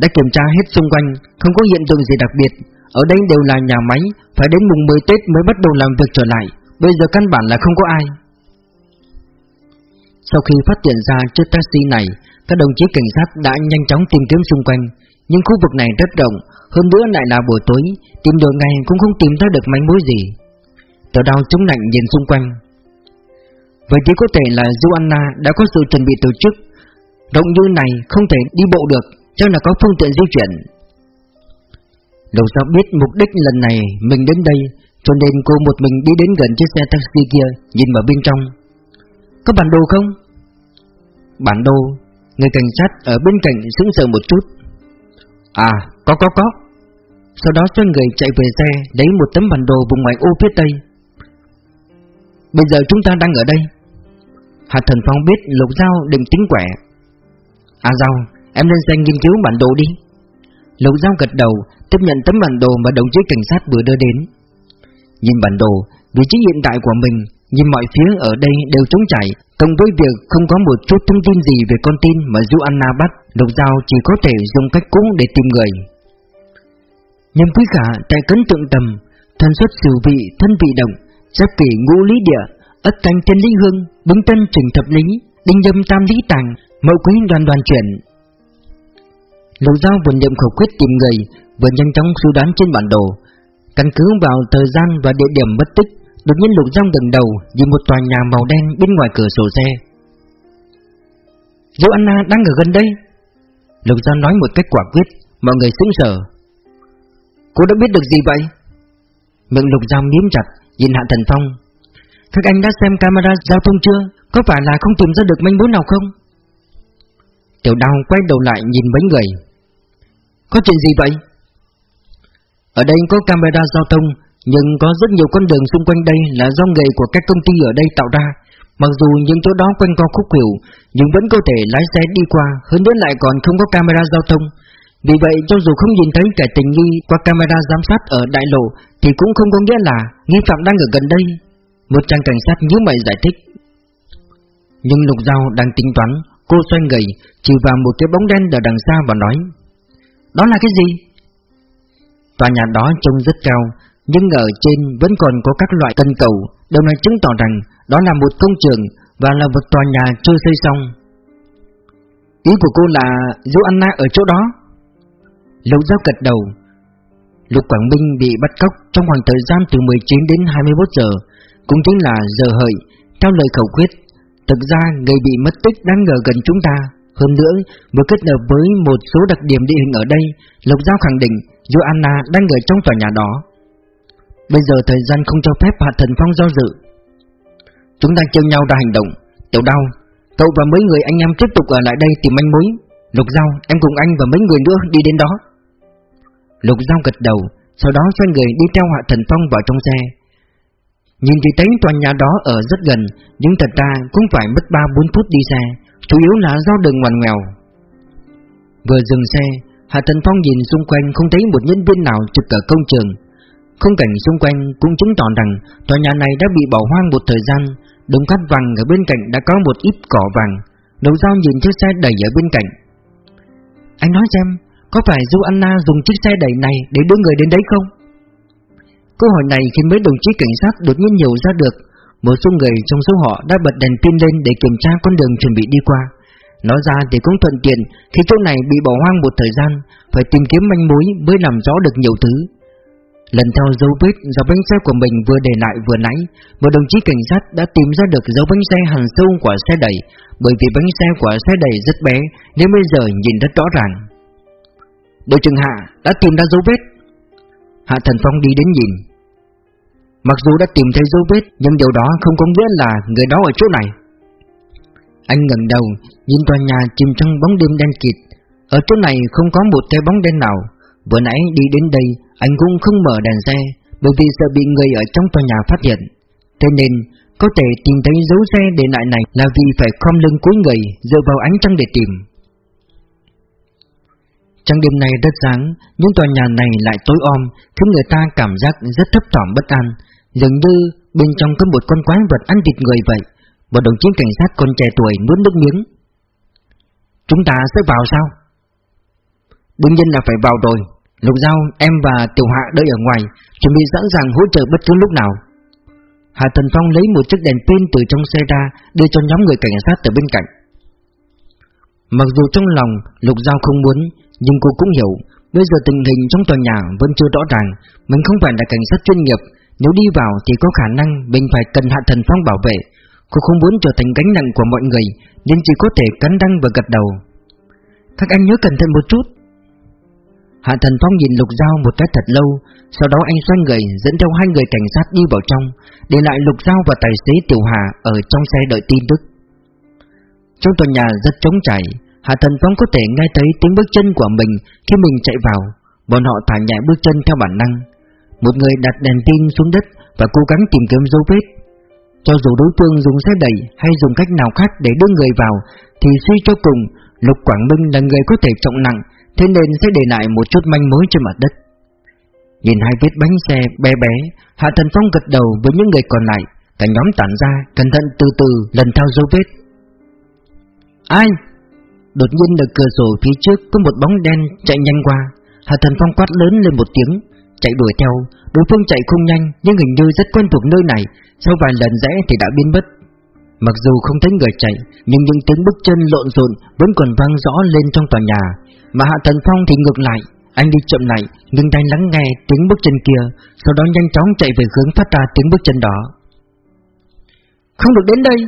Đã kiểm tra hết xung quanh Không có hiện tượng gì đặc biệt. Ở đây đều là nhà máy Phải đến mùng 10 Tết mới bắt đầu làm việc trở lại Bây giờ căn bản là không có ai. Sau khi phát hiện ra chiếc taxi này, các đồng chí cảnh sát đã nhanh chóng tìm kiếm xung quanh, nhưng khu vực này rất rộng, hơn nữa lại là buổi tối, tìm đường này cũng không tìm ra được manh mối gì. Tờ đào chống lạnh nhìn xung quanh. Vậy thì có thể là Joanna đã có sự chuẩn bị từ trước. Rộng như này không thể đi bộ được, chắc là có phương tiện di chuyển. Đầu sao biết mục đích lần này mình đến đây, cho nên cô một mình đi đến gần chiếc xe taxi kia, nhìn vào bên trong. Có bản đồ không? Bản đồ Người cảnh sát ở bên cạnh sững sờ một chút À có có có. Sau đó cho người chạy về xe, Lấy một tấm bản đồ vùng ngoại ô phía tây. Bây giờ chúng ta đang ở đây. Hạ Thần Phong biết Lục Giao định tính quẻ. À Giao, Em lên xe nghiên cứu bản đồ đi. Lục Giao gật đầu, Tiếp nhận tấm bản đồ mà đồng chí cảnh sát vừa đưa đến. Nhìn bản đồ, Vị trí hiện tại của mình Nhìn mọi phía ở đây đều trống chảy Cộng với việc không có một chút thông tin gì về con tin mà Du Anna bắt Lục Giao chỉ có thể dùng cách cũ để tìm người. Nhâm quý khả tại cấn tượng tầm, Thân xuất sử vị, thân vị động Giáp kỷ ngũ lý địa, Ất canh thiên lý hương, Bứng tân trình thập lý Đinh nhâm tam lý tàng, Mậu quý đoàn đoàn chuyển. Lục Giao vừa niệm khẩu quyết tìm người, Vừa nhanh chóng suy đoán trên bản đồ, Căn cứ vào thời gian và địa điểm mất tích Đột nhiên Lục Giang gần đầu Nhìn một tòa nhà màu đen bên ngoài cửa sổ xe. Dù Anna đang ở gần đây. Lục Giang nói một cách quả quyết, Mọi người sững sờ. Cô đã biết được gì vậy? Miệng Lục Giang miếm chặt, Nhìn Hạ Thần Phong. Các anh đã xem camera giao thông chưa? Có phải là không tìm ra được manh mối nào không? Tiểu đào quay đầu lại nhìn mấy người. Có chuyện gì vậy? Ở đây có camera giao thông nhưng có rất nhiều con đường xung quanh đây là do nghề của các công ty ở đây tạo ra. Mặc dù những chỗ đó quanh co khúc hiểu Nhưng vẫn có thể lái xe đi qua, Hơn nữa lại còn không có camera giao thông. Vì vậy, cho dù không nhìn thấy kẻ tình nghi qua camera giám sát ở đại lộ, Thì cũng không có nghĩa là nghi phạm đang ở gần đây. Một trang cảnh sát nhíu mày giải thích. Nhưng Lục Giao đang tính toán, Cô xoay người, Chỉ vào một cái bóng đen ở đằng xa và nói, Đó là cái gì? Tòa nhà đó trông rất cao nhưng ở trên vẫn còn có các loại cân cầu, điều này chứng tỏ rằng đó là một công trường và là một tòa nhà chưa xây xong. Ý của cô là Joanna ở chỗ đó? Lục Giao cật đầu. Lục Quảng Minh bị bắt cóc trong khoảng thời gian từ 19 đến 21 giờ. cũng chính là giờ hợi, theo lời khẩu quyết. Thực ra người bị mất tích đang ở gần chúng ta, hơn nữa vừa kết hợp với một số đặc điểm địa hình ở đây, Lục Giao khẳng định Joanna đang ở trong tòa nhà đó. Bây giờ thời gian không cho phép Hạ Thần Phong do dự. Chúng ta kêu nhau ra hành động. Tiểu đau, cậu và mấy người anh em tiếp tục ở lại đây tìm manh mối. Lục Giao, em cùng anh và mấy người nữa đi đến đó. Lục Giao gật đầu, sau đó xoay người đi theo Hạ Thần Phong vào trong xe. Nhìn thì thấy tòa nhà đó ở rất gần, nhưng thật ra cũng phải mất 3-4 phút đi xe, chủ yếu là do đường ngoằn ngoèo. Vừa dừng xe, Hạ Thần Phong nhìn xung quanh không thấy một nhân viên nào trực ở công trường. Không cảnh xung quanh cũng chứng tỏ rằng tòa nhà này đã bị bỏ hoang một thời gian, đồng cát vàng ở bên cạnh đã có một ít cỏ vàng. Đầu dao nhìn chiếc xe đẩy ở bên cạnh. Anh nói xem, có phải Du Anna dùng chiếc xe đẩy này để đưa người đến đấy không? Câu hỏi này khiến mấy đồng chí cảnh sát đột nhiên hiểu ra được Một số người trong số họ đã bật đèn pin lên để kiểm tra con đường chuẩn bị đi qua Nói ra thì cũng thuận tiện khi chỗ này bị bỏ hoang một thời gian Phải tìm kiếm manh mối mới làm rõ được nhiều thứ Lần theo dấu vết do bánh xe của mình vừa để lại vừa nãy, Một đồng chí cảnh sát đã tìm ra được dấu bánh xe hàng sâu của xe đẩy, Bởi vì bánh xe của xe đẩy rất bé Nên bây giờ nhìn rất rõ ràng. Đội trưởng Hạ đã tìm ra dấu vết. Hạ Thần Phong đi đến nhìn. Mặc dù đã tìm thấy dấu vết, Nhưng điều đó không có nghĩa là người đó ở chỗ này. Anh ngẩng đầu, Nhìn tòa nhà chìm trong bóng đêm đen kịt. Ở chỗ này không có một cái bóng đen nào. Vừa nãy đi đến đây anh cũng không mở đèn xe, Bởi vì sợ bị người ở trong tòa nhà phát hiện. Thế nên, có thể tìm thấy dấu xe để lại này Là vì phải khom lưng cúi người, Dựa vào ánh trăng để tìm. Trăng đêm này rất sáng, những tòa nhà này lại tối om, Khiến người ta cảm giác rất thấp thỏm bất an. Dường như bên trong có một con quái vật ăn thịt người vậy, Một đồng chí cảnh sát còn trẻ tuổi nuốt nước miếng. Chúng ta sẽ vào sao? Đương nhiên là phải vào rồi. Lục Giao, em và Tiểu Hạ đợi ở ngoài Chuẩn bị sẵn sàng hỗ trợ bất cứ lúc nào. Hạ Thần Phong lấy một chiếc đèn pin từ trong xe ra Đưa cho nhóm người cảnh sát ở bên cạnh. Mặc dù trong lòng Lục Giao không muốn Nhưng cô cũng hiểu Bây giờ tình hình trong tòa nhà vẫn chưa rõ ràng Mình không phải là cảnh sát chuyên nghiệp nếu đi vào thì có khả năng mình phải cần Hạ Thần Phong bảo vệ. Cô không muốn trở thành gánh nặng của mọi người Nên chỉ có thể cắn răng và gật đầu. Các anh nhớ cẩn thận một chút Hạ Thần Phong nhìn Lục Giao một cái thật lâu Sau đó anh xoay người dẫn theo hai người cảnh sát đi vào trong Để lại Lục Giao và tài xế Tiểu Hà ở trong xe đợi tin tức. Trong tòa nhà rất trống trải, Hạ Thần Phong có thể nghe thấy tiếng bước chân của mình khi mình chạy vào. Bọn họ thả nhẹ bước chân theo bản năng. Một người đặt đèn tin xuống đất và cố gắng tìm kiếm dấu vết. Cho dù đối phương dùng xe đẩy hay dùng cách nào khác để đưa người vào, thì suy cho cùng, Lục Quảng Minh là người có thể trọng nặng, thế nên sẽ để lại một chút manh mối trên mặt đất. Nhìn hai vết bánh xe bé bé, Hạ Thần Phong gật đầu với những người còn lại, cả nhóm tản ra, cẩn thận từ từ lần theo dấu vết. Ai? Đột nhiên ở cửa sổ phía trước có một bóng đen chạy nhanh qua, Hạ Thần Phong quát lớn lên một tiếng, chạy đuổi theo, đối phương chạy không nhanh nhưng hình như rất quen thuộc nơi này, sau vài lần rẽ thì đã biến mất. Mặc dù không thấy người chạy, nhưng những tiếng bước chân lộn xộn vẫn còn vang rõ lên trong tòa nhà. Mà Hạ Thần Phong thì ngược lại, anh đi chậm lại, nhưng đang lắng nghe tiếng bước chân kia, sau đó nhanh chóng chạy về hướng phát ra tiếng bước chân đó. Không được đến đây!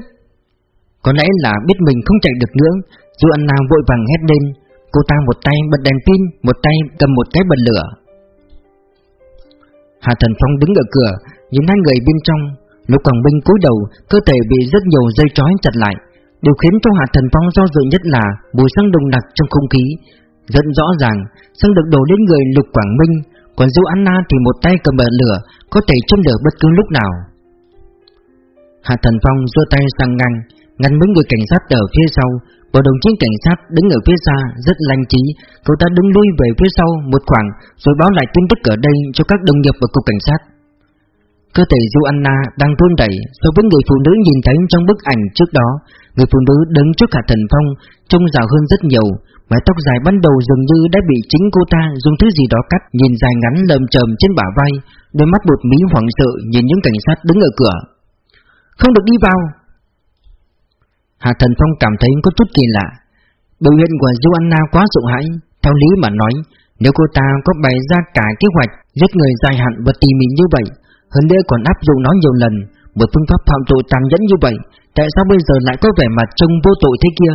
Có lẽ là biết mình không chạy được nữa, dù anh Anna vội vàng hét lên, cô ta một tay bật đèn pin, một tay cầm một cái bật lửa, Hạ Thần Phong đứng ở cửa, nhìn hai người bên trong. Lục Quảng Minh cúi đầu, cơ thể bị rất nhiều dây trói chặt lại. Điều khiến cho Hạ Thần Phong do dự nhất là mùi xăng đồng đặc trong không khí. Rất rõ ràng, xăng được đổ lên người Lục Quảng Minh, còn Du Anna thì một tay cầm bật lửa, có thể châm lửa bất cứ lúc nào. Hạ Thần Phong giơ tay sang ngang, ngăn mấy người cảnh sát ở phía sau, và đồng chí cảnh sát đứng ở phía xa rất lanh trí, cậu ta đứng lui về phía sau một khoảng rồi báo lại tin tức ở đây cho các đồng nghiệp và cục cảnh sát. Cơ thể Joanna đang run đẩy so với người phụ nữ nhìn thấy trong bức ảnh trước đó. Người phụ nữ đứng trước cả thần phong, trông giàu hơn rất nhiều, mái tóc dài ban đầu dường như đã bị chính cô ta dùng thứ gì đó cắt, nhìn dài ngắn lầm chầm trên bả vai, đôi mắt bột mí hoảng sợ nhìn những cảnh sát đứng ở cửa. Không được đi vào, Hạ Thần Phong cảm thấy có chút kỳ lạ. Biểu hiện của Joanna quá rộng hãi Theo lý mà nói Nếu cô ta có bày ra cả kế hoạch Giết người dài hạn và tỉ mỉ như vậy Hơn nữa còn áp dụng nó nhiều lần Một phương pháp phạm tội tàn nhẫn như vậy Tại sao bây giờ lại có vẻ mặt trông vô tội thế kia?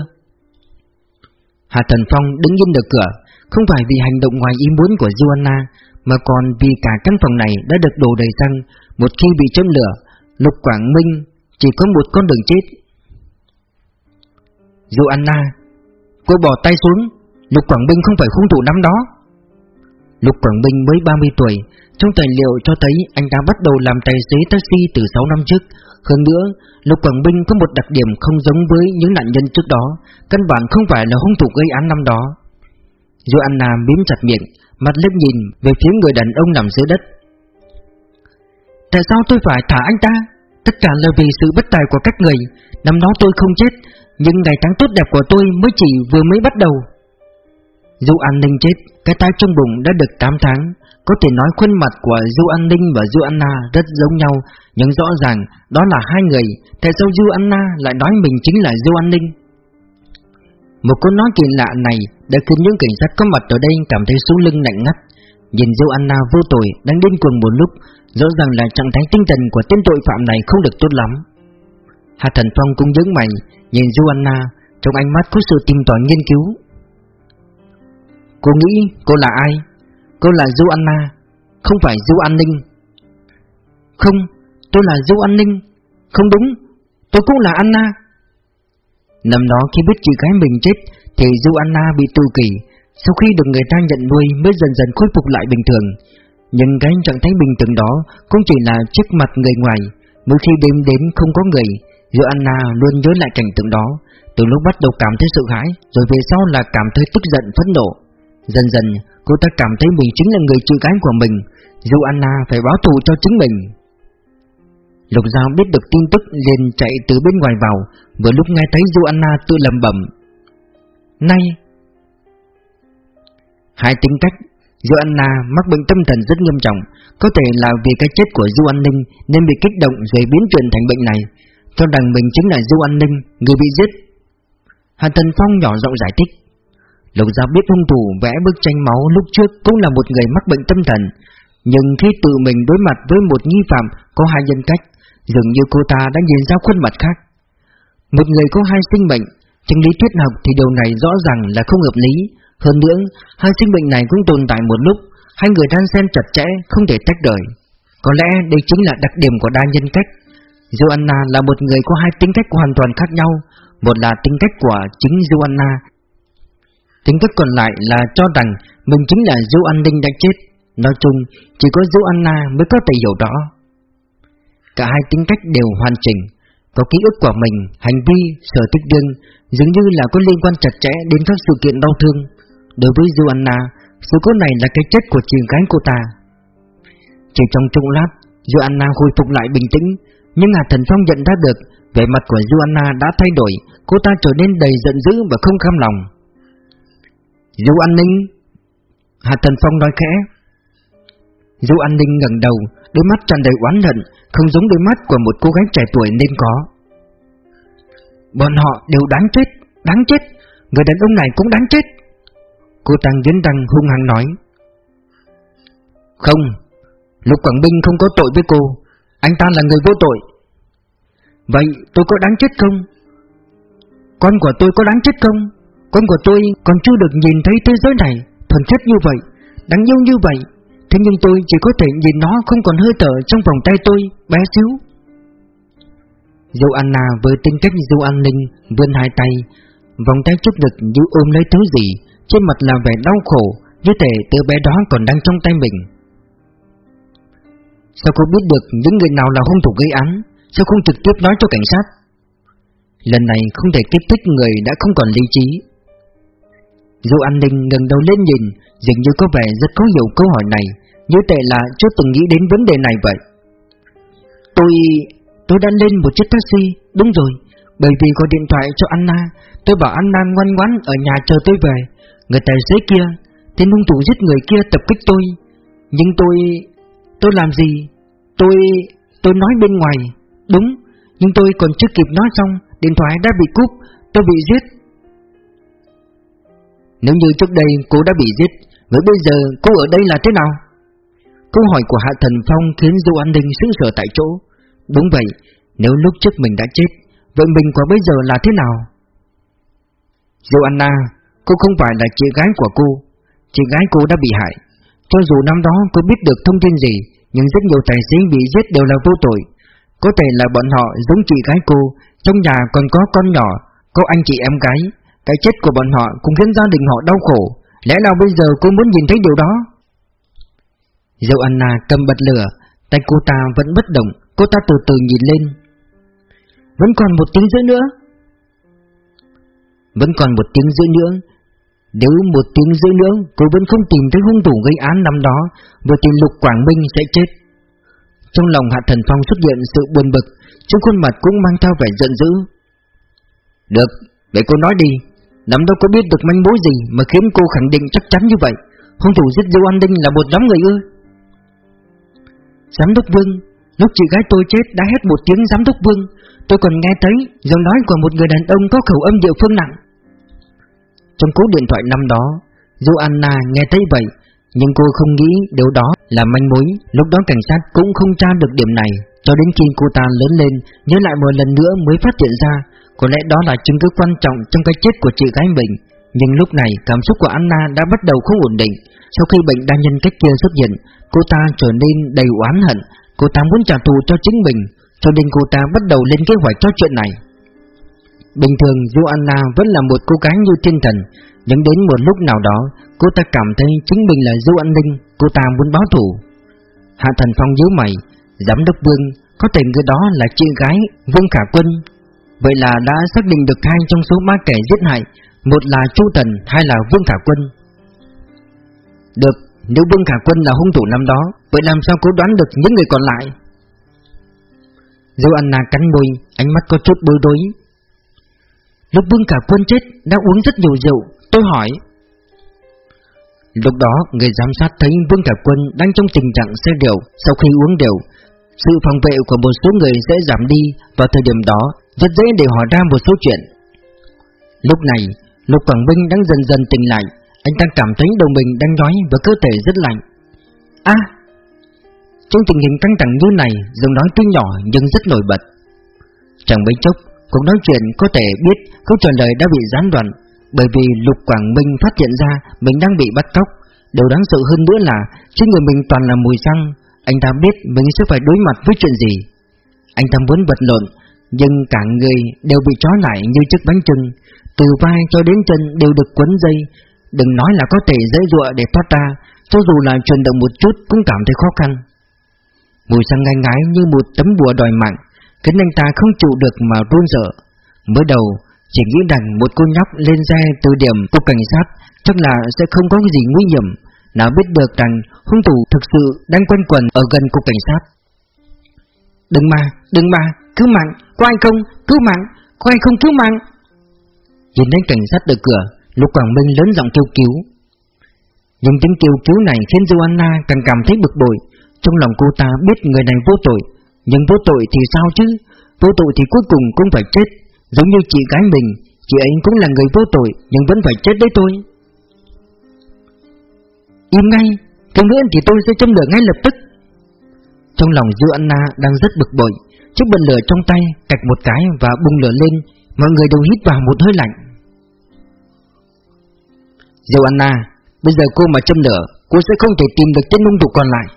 Hạ Thần Phong đứng yên được cửa, Không phải vì hành động ngoài ý muốn của Joanna, Mà còn vì cả căn phòng này đã được đổ đầy xăng. Một khi bị châm lửa, Lục Quảng Minh chỉ có một con đường chết. Joanna, Cô bỏ tay xuống. Lục Quảng Minh không phải hung thủ năm đó. Lục Quảng Minh mới 30 tuổi, Trong tài liệu cho thấy anh ta bắt đầu làm tài xế taxi từ 6 năm trước. Hơn nữa, Lục Quảng binh có một đặc điểm không giống với những nạn nhân trước đó Căn bản không phải là hung thủ gây án năm đó. Joanna miếm chặt miệng Mặt lên nhìn về phía người đàn ông nằm dưới đất. Tại sao tôi phải thả anh ta? Tất cả là vì sự bất tài của các người. Năm đó tôi không chết Nhưng ngày tháng tốt đẹp của tôi mới chỉ vừa mới bắt đầu. Du an ninh chết, Cái tai trong bụng đã được 8 tháng. Có thể nói khuôn mặt của Du An Ninh và Du Anna rất giống nhau, Nhưng rõ ràng đó là hai người. Tại sao Du Anna lại nói mình chính là Du An Ninh? Một câu nói kỳ lạ này Đã khiến những cảnh sát có mặt ở đây cảm thấy sống lưng lạnh ngắt. Nhìn Du Anna vô tội, đang điên cuồng một lúc, Rõ ràng là trạng thái tinh thần của tên tội phạm này không được tốt lắm. Hạ Thần Phong cũng nhớ mày, Nhìn Joanna Trong ánh mắt có sự tìm tòi nghiên cứu. Cô nghĩ cô là ai? Cô là Joanna Không phải Du An Ninh. Không, tôi là Du An Ninh. Không đúng, tôi cũng là Anna Năm đó khi biết chị gái mình chết Thì Du Anna bị tù kỳ Sau khi được người ta nhận nuôi Mới dần dần khôi phục lại bình thường. Nhưng cái trạng thái bình thường đó cũng chỉ là trước mặt người ngoài. Mỗi khi đêm đến không có người Joanna luôn nhớ lại cảnh tượng đó. Từ lúc bắt đầu cảm thấy sợ hãi Rồi về sau là cảm thấy tức giận phẫn nộ. Dần dần cô ta cảm thấy mình chính là người chị gái của mình Joanna phải báo thù cho chính mình. Lục Giao biết được tin tức liền chạy từ bên ngoài vào Vừa lúc nghe thấy Joanna tự lầm bẩm. Nay, Hai tính cách Joanna mắc bệnh tâm thần rất nghiêm trọng Có thể là vì cái chết của Du An Ninh Nên bị kích động rồi biến chuyển thành bệnh này. Cho rằng mình chính là Du An Ninh Người bị giết. Hàn Thần Phong nhỏ giọng giải thích. Lục Giao biết hung thủ vẽ bức tranh máu lúc trước cũng là một người mắc bệnh tâm thần Nhưng khi tự mình đối mặt với một nghi phạm có hai nhân cách Dường như cô ta đã nhìn ra khuôn mặt khác Một người có hai sinh mệnh Trong lý thuyết học thì điều này rõ ràng là không hợp lý hơn nữa, hai sinh mệnh này cũng tồn tại một lúc, hai người đang xen chặt chẽ, không thể tách rời. Có lẽ đây chính là đặc điểm của đa nhân cách. Joanna là một người có hai tính cách hoàn toàn khác nhau, một là tính cách của chính Joanna. Tính cách còn lại là cho rằng mình chính là Diêu An Ninh đã chết. Nói chung, chỉ có Joanna mới có thể hiểu rõ. Cả hai tính cách đều hoàn chỉnh, có ký ức của mình, hành vi, sở thích riêng, dường như là có liên quan chặt chẽ đến các sự kiện đau thương. Đối với Joanna, sự cố này là cái chết của chị gái cô ta. Chỉ trong chốc lát, Joanna hồi phục lại bình tĩnh, nhưng Hà Thần Phong nhận ra được vẻ mặt của Joanna đã thay đổi, cô ta trở nên đầy giận dữ và không cam lòng. Du An Ninh Hạ Thần Phong nói khẽ. Du An Ninh ngẩng đầu, Đôi mắt tràn đầy oán hận, Không giống đôi mắt của một cô gái trẻ tuổi nên có. Bọn họ đều đáng chết Đáng chết, Người đàn ông này cũng đáng chết. Cô Tăng đến Đăng hung hăng nói. Không, Lục Quảng Binh không có tội với cô, Anh ta là người vô tội. Vậy tôi có đáng chết không? Con của tôi có đáng chết không? Con của tôi còn chưa được nhìn thấy thế giới này Thuần chất như vậy, Đáng yêu như vậy. Thế nhưng tôi chỉ có thể nhìn nó không còn hơi thở trong vòng tay tôi, Bé xíu. Dâu Anna với tính cách dâu an ninh Vươn hai tay, Vòng tay trước ngực như ôm lấy thứ gì, Trên mặt là vẻ đau khổ, Như thể đứa bé đó còn đang trong tay mình. Sao cô biết được những người nào là hung thủ gây án, Sao không trực tiếp nói cho cảnh sát? Lần này không thể kích thích người đã không còn lý trí. Dù an ninh ngẩng đầu lên nhìn, Dường như có vẻ rất có hiểu câu hỏi này, Như tệ là chưa từng nghĩ đến vấn đề này vậy. Tôi... tôi đã lên một chiếc taxi, Đúng rồi, Bởi vì gọi điện thoại cho Anna, Tôi bảo Anna ngoan ngoãn ở nhà chờ tôi về. Người tài xế kia, Tên hung thủ giết người kia tập kích tôi. Nhưng tôi... tôi làm gì? Tôi... tôi nói bên ngoài, Đúng, Nhưng tôi còn chưa kịp nói xong, Điện thoại đã bị cúp, Tôi bị giết. Nếu như trước đây cô đã bị giết Vậy bây giờ cô ở đây là thế nào? Câu hỏi của Hạ Thần Phong khiến Du An Ninh sững sờ tại chỗ Đúng vậy, nếu lúc trước mình đã chết, vậy mình quả bây giờ là thế nào? Du Anna, cô không phải là chị gái của cô, chị gái cô đã bị hại. Cho dù năm đó cô biết được thông tin gì, nhưng rất nhiều tài xế bị giết đều là vô tội. Có thể là bọn họ giống chị gái cô, trong nhà còn có con nhỏ, có anh chị em gái. Cái chết của bọn họ cũng khiến gia đình họ đau khổ. Lẽ nào bây giờ cô muốn nhìn thấy điều đó? Dâu Anna cầm bật lửa, tay cô ta vẫn bất động, cô ta từ từ nhìn lên. Vẫn còn một tiếng rưỡi nữa. Vẫn còn một tiếng rưỡi nữa, nếu một tiếng rưỡi nữa cô vẫn không tìm thấy hung thủ gây án năm đó Vừa tìm Lục Quảng Minh sẽ chết Trong lòng Hạ Thần Phong xuất hiện sự buồn bực Trong khuôn mặt cũng mang theo vẻ giận dữ Được, vậy cô nói đi làm đâu có biết được manh mối gì Mà khiến cô khẳng định chắc chắn như vậy. Hung thủ giết Diêu An Ninh là một đám người ư? Giám đốc Vương, Lúc chị gái tôi chết đã hét một tiếng giám đốc Vương. Tôi còn nghe thấy giọng nói của một người đàn ông có khẩu âm địa phương nặng. Trong cú điện thoại năm đó Dù Anna nghe thấy vậy, Nhưng cô không nghĩ điều đó là manh mối. Lúc đó cảnh sát cũng không tra được điểm này. Cho đến khi cô ta lớn lên, Nhớ lại một lần nữa mới phát hiện ra có lẽ đó là chứng cứ quan trọng Trong cái chết của chị gái mình. Nhưng lúc này, cảm xúc của Anna đã bắt đầu không ổn định. Sau khi bệnh đa nhân cách kia xuất hiện, Cô ta trở nên đầy oán hận. Cô ta muốn trả thù cho chính mình, Cho nên cô ta bắt đầu lên kế hoạch cho chuyện này. Bình thường Joanna vẫn là một cô gái như thiên thần, Nhưng đến một lúc nào đó, Cô ta cảm thấy chính mình là Du An Ninh, Cô ta muốn báo thủ Hạ Thần Phong nhíu mày, Giám đốc Vương, Có thể người đó là chị gái Vương Khả Quân. Vậy là đã xác định được hai trong số ba kẻ giết hại, Một là Chu Tần Hai là Vương Khả Quân. Được, Nếu Vương Khả Quân là hung thủ năm đó, Vậy làm sao cố đoán được những người còn lại? Joanna cắn môi, Ánh mắt có chút bối rối. Lúc Vương Cả Quân chết, đã uống rất nhiều rượu, Tôi hỏi. Lúc đó, người giám sát thấy Vương Cả Quân đang trong tình trạng say rượu, Sau khi uống rượu, Sự phòng vệ của một số người sẽ giảm đi Vào thời điểm đó rất dễ để hỏi ra một số chuyện. Lúc này, Lục Quảng Minh đang dần dần tỉnh lại. Anh ta cảm thấy đầu mình đang nhói và cơ thể rất lạnh. À Trong tình hình căng thẳng như này, Giọng nói tuy nhỏ nhưng rất nổi bật. Chẳng mấy chốc, Cuộc nói chuyện có thể biết câu trả lời đã bị gián đoạn, Bởi vì Lục Quảng Minh phát hiện ra mình đang bị bắt cóc. Điều đáng sợ hơn nữa là, trên người mình toàn là mùi xăng. Anh ta biết mình sẽ phải đối mặt với chuyện gì. Anh ta muốn vật lộn nhưng cả người đều bị trói lại như chiếc bánh trưng Từ vai cho đến chân đều được quấn dây Đừng nói là có thể dễ dụa để thoát ra Cho dù là chuyển động một chút cũng cảm thấy khó khăn Mùi xăng ngai ngái như một tấm bùa đòi mạng khiến anh ta không chịu được mà run sợ. Mới đầu, chỉ nghĩ rằng một cô nhóc lên xe từ điểm của cảnh sát chắc là sẽ không có gì nguy hiểm, nào biết được rằng hung thủ thực sự đang quanh quẩn ở gần cục cảnh sát. Đừng mà, đừng mà, cứ mạng, có ai không, cứu mạng, có ai không cứu mạng. Nhìn thấy cảnh sát đợi cửa, Lục Quảng Minh lớn giọng kêu cứu. Nhưng tiếng kêu cứu này khiến Joanna càng cảm thấy bực bội. Trong lòng cô ta biết người này vô tội, nhưng vô tội thì sao chứ? Vô tội thì cuối cùng cũng phải chết. Giống như chị gái mình Chị ấy cũng là người vô tội Nhưng vẫn phải chết đấy tôi Im ngay. Cái nữa thì tôi sẽ châm lửa ngay lập tức. Trong lòng Dư Anna đang rất bực bội, Chiếc bật lửa trong tay Cạch một cái và bung lửa lên, Mọi người đều hít vào một hơi lạnh Diệu Anna Bây giờ cô mà châm lửa, Cô sẽ không thể tìm được tên hung thủ còn lại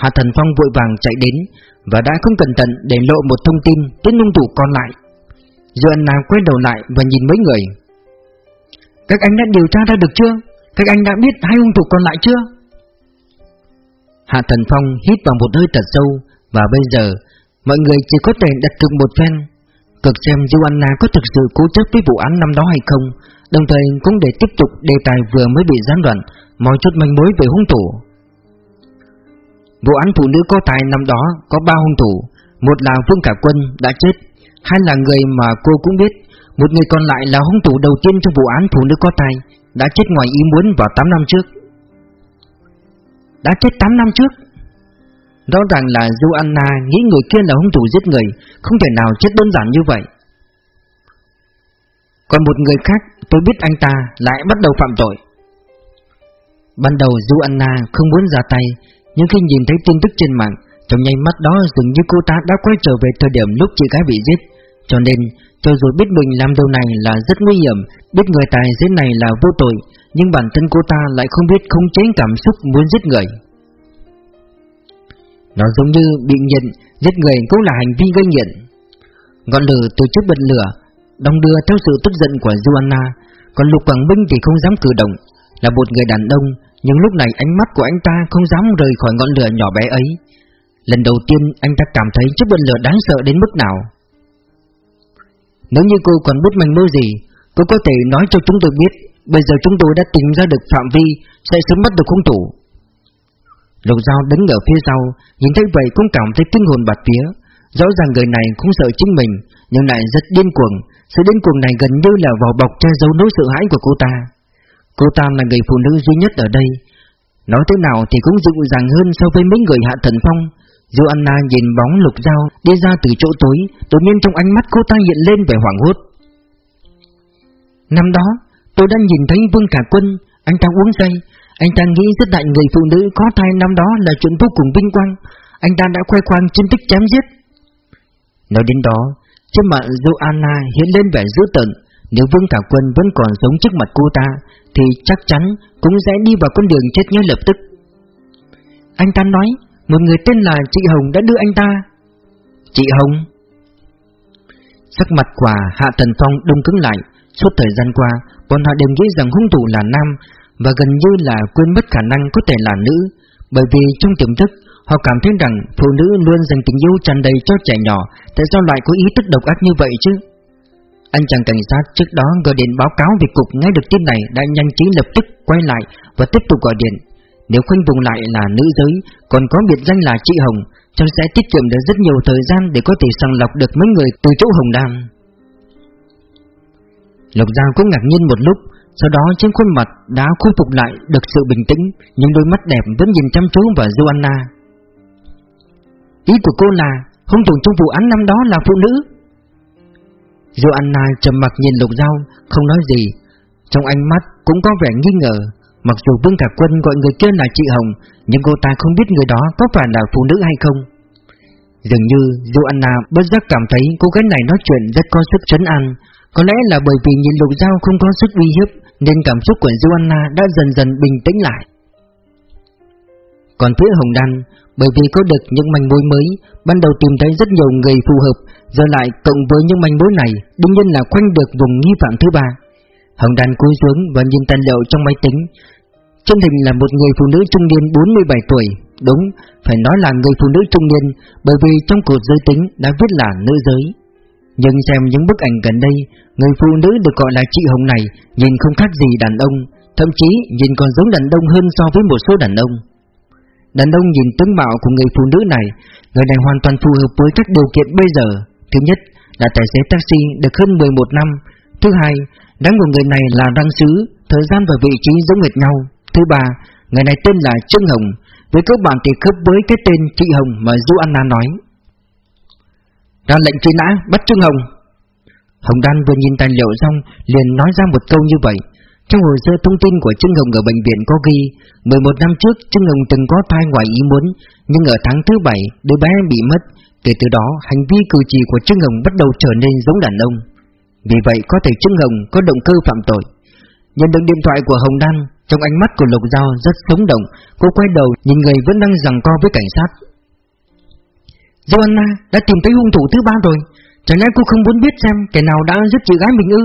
Hạ Thần Phong vội vàng chạy đến và đã không cẩn thận để lộ một thông tin tên hung thủ còn lại. Joanna quay đầu lại và nhìn mấy người. Các anh đã điều tra ra được chưa? Các anh đã biết hai hung thủ còn lại chưa? Hạ Thần Phong hít vào một hơi thật sâu và bây giờ mọi người chỉ có thể đặt cược một phen, cực xem Joanna có thực sự cố chấp với vụ án năm đó hay không, đồng thời cũng để tiếp tục đề tài vừa mới bị gián đoạn, mọi chút manh mối về hung thủ. Vụ án phụ nữ có tài năm đó có ba hung thủ Một là Vương Cả Quân đã chết Hai là người mà cô cũng biết Một người còn lại là hung thủ đầu tiên trong vụ án phụ nữ có tài Đã chết ngoài ý muốn vào 8 năm trước. Đã chết 8 năm trước. Rõ ràng là Joanna Anna nghĩ người kia là hung thủ giết người, Không thể nào chết đơn giản như vậy. Còn một người khác, tôi biết anh ta lại bắt đầu phạm tội. Ban đầu Joanna Anna không muốn ra tay, nhưng khi nhìn thấy tin tức trên mạng, Trong nháy mắt đó dường như cô ta đã quay trở về thời điểm lúc chị gái bị giết. Cho nên cho dù biết mình làm điều này là rất nguy hiểm, Biết người tài giết này là vô tội, Nhưng bản thân cô ta lại không biết không chế cảm xúc muốn giết người. Nó giống như bị nghiện, Giết người cũng là hành vi gây nghiện. Ngọn lửa từ trước bật lửa, Đong đưa theo sự tức giận của Joanna. Còn Lục Quảng Minh thì không dám cử động, Là một người đàn ông, Nhưng lúc này ánh mắt của anh ta không dám rời khỏi ngọn lửa nhỏ bé ấy. Lần đầu tiên anh ta cảm thấy chiếc bật lửa đáng sợ đến mức nào. Nếu như cô còn biết manh mối gì, Cô có thể nói cho chúng tôi biết. Bây giờ chúng tôi đã tìm ra được phạm vi, Sẽ sớm bắt được hung thủ. Lục Giao đứng ở phía sau, Nhìn thấy vậy cũng cảm thấy kinh hồn bạt phía Rõ ràng người này không sợ chính mình, Nhưng lại rất điên cuồng. Sự điên cuồng này gần như là vỏ bọc che giấu nỗi sợ hãi của cô ta. Cô ta là người phụ nữ duy nhất ở đây. Nói thế nào thì cũng dịu dàng hơn so với mấy người hạ thần phong. Dù Anna nhìn bóng lục dao đi ra từ chỗ tối, Tự nhiên trong ánh mắt cô ta hiện lên vẻ hoảng hốt. Năm đó, tôi đã nhìn thấy Vương Cả Quân, Anh ta uống say. Anh ta nghĩ rất đại người phụ nữ có thai năm đó là chuyện vô cùng vinh quang. Anh ta đã khoe khoang chiến tích chém giết. Nói đến đó, Trên mặt Joanna hiện lên vẻ dữ tợn. Nếu Vương Cả Quân vẫn còn sống trước mặt cô ta, Thì chắc chắn cũng sẽ đi vào con đường chết ngay lập tức. Anh ta nói một người tên là chị Hồng đã đưa anh ta. Chị Hồng? Sắc mặt quả Hạ Tần Phong đông cứng lại Suốt thời gian qua Bọn họ đều nghĩ rằng hung thủ là nam Và gần như là quên mất khả năng có thể là nữ. Bởi vì trong tiềm thức Họ cảm thấy rằng phụ nữ luôn dành tình yêu tràn đầy cho trẻ nhỏ Tại sao lại có ý thức độc ác như vậy chứ? Anh chàng cảnh sát trước đó gọi điện báo cáo về cục nghe được tin này Đã nhanh trí lập tức quay lại và tiếp tục gọi điện nếu khoanh vùng lại là nữ giới, Còn có biệt danh là chị Hồng Cháu sẽ tiết kiệm được rất nhiều thời gian Để có thể sàng lọc được mấy người từ chỗ Hồng Đam Lộc Giao cũng ngạc nhiên một lúc, Sau đó trên khuôn mặt đã khôi phục lại được sự bình tĩnh, Nhưng đôi mắt đẹp vẫn nhìn chăm chú vào Joanna. Ý của cô là, Hung thủ trong vụ án năm đó là phụ nữ. Joanna trầm mặc nhìn Lục Giao, Không nói gì. Trong ánh mắt cũng có vẻ nghi ngờ. Mặc dù Vương Cả Quân gọi người kia là chị Hồng Nhưng cô ta không biết người đó có phải là phụ nữ hay không Dường như Joanna bất giác cảm thấy cô gái này nói chuyện rất có sức chấn an Có lẽ là bởi vì nhìn Lục Giao không có sức uy hiếp Nên cảm xúc của Joanna đã dần dần bình tĩnh lại Còn phía Hồng Đan bởi vì có được những manh mối mới, ban đầu tìm thấy rất nhiều người phù hợp, giờ lại cộng với những manh mối này, đương nhiên là khoanh được vùng nghi phạm thứ ba. Hồng Đan cúi xuống và nhìn tài liệu trong máy tính. Trên hình là một người phụ nữ trung niên 47 tuổi, đúng, phải nói là người phụ nữ trung niên, bởi vì trong cột giới tính đã viết là nữ giới. Nhưng xem những bức ảnh gần đây, người phụ nữ được gọi là chị Hồng này nhìn không khác gì đàn ông, thậm chí nhìn còn giống đàn ông hơn so với một số đàn ông. Đàn ông nhìn tướng mạo của người phụ nữ này Người này hoàn toàn phù hợp với các điều kiện bây giờ Thứ nhất là tài xế taxi được hơn 11 năm Thứ hai, đáng của người này là đăng sứ Thời gian và vị trí giống hệt nhau Thứ ba, người này tên là Trương Hồng Với các bạn thì khớp với cái tên chị Hồng mà Du Anna nói. Ra lệnh truy nã bắt Trương Hồng. Hồng Đan vừa nhìn tài liệu xong liền nói ra một câu như vậy. Trong hồ sơ thông tin của Trương Hồng ở bệnh viện có ghi 11 năm trước Trương Hồng từng có thai ngoài ý muốn Nhưng ở tháng thứ 7 đứa bé bị mất. Kể từ đó hành vi cử chỉ của Trương Hồng bắt đầu trở nên giống đàn ông. Vì vậy có thể Trương Hồng có động cơ phạm tội. Nhận được điện thoại của Hồng Đan, Trong ánh mắt của Lục Giao rất sống động, Cô quay đầu nhìn người vẫn đang giằng co với cảnh sát. Joanna đã tìm thấy hung thủ thứ ba rồi, Chẳng lẽ cô không muốn biết xem kẻ nào đã giết chị gái mình ư?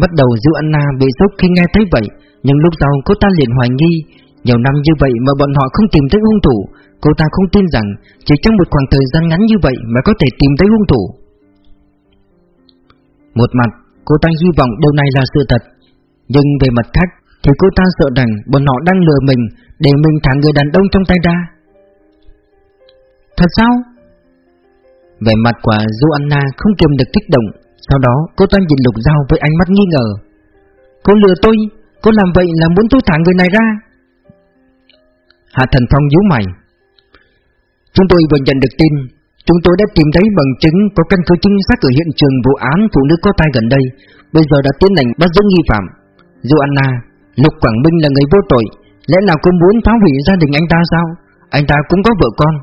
Bắt đầu Joanna bị sốc khi nghe thấy vậy, Nhưng lúc sau cô ta liền hoài nghi. Nhiều năm như vậy mà bọn họ không tìm thấy hung thủ, Cô ta không tin rằng Chỉ trong một khoảng thời gian ngắn như vậy Mà có thể tìm thấy hung thủ. Một mặt Cô ta hy vọng điều này là sự thật. Nhưng về mặt khác, Thì cô ta sợ rằng bọn họ đang lừa mình Để mình thả người đàn ông trong tay ra. Thật sao? Về mặt của Joanna không kiềm được kích động. Sau đó, cô ta nhìn Lục dao với ánh mắt nghi ngờ. Cô lừa tôi? Cô làm vậy là muốn tôi thả người này ra? Hạ Thần Phong nhíu mày. Chúng tôi vừa nhận được tin Chúng tôi đã tìm thấy bằng chứng Có căn cứ chính xác ở hiện trường vụ án Phụ nữ có tai gần đây. Bây giờ đã tiến hành bắt giữ nghi phạm. Joanna, Lục Quảng Minh là người vô tội. Lẽ nào cô muốn phá hủy gia đình anh ta sao? Anh ta cũng có vợ con.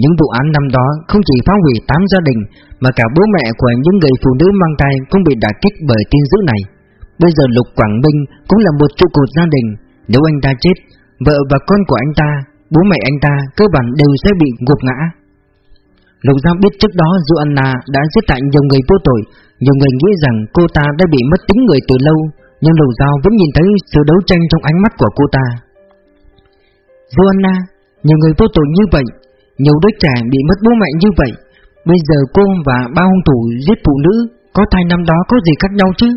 Những vụ án năm đó không chỉ phá hủy 8 gia đình, Mà cả bố mẹ của những người phụ nữ mang thai cũng bị đả kích bởi tin dữ này. Bây giờ Lục Quảng Minh cũng là một trụ cột gia đình. Nếu anh ta chết, Vợ và con của anh ta Bố mẹ anh ta cơ bản đều sẽ bị gục ngã. Lục Giao biết trước đó Joanna đã giết hại nhiều người vô tội. Nhiều người nghĩ rằng cô ta đã bị mất tính người từ lâu Nhưng Lục Giao vẫn nhìn thấy sự đấu tranh trong ánh mắt của cô ta. Joanna, nhiều người vô tội như vậy Nhiều đứa trẻ bị mất bố mẹ như vậy Bây giờ cô và ba hung thủ giết phụ nữ Có thai năm đó có gì khác nhau chứ?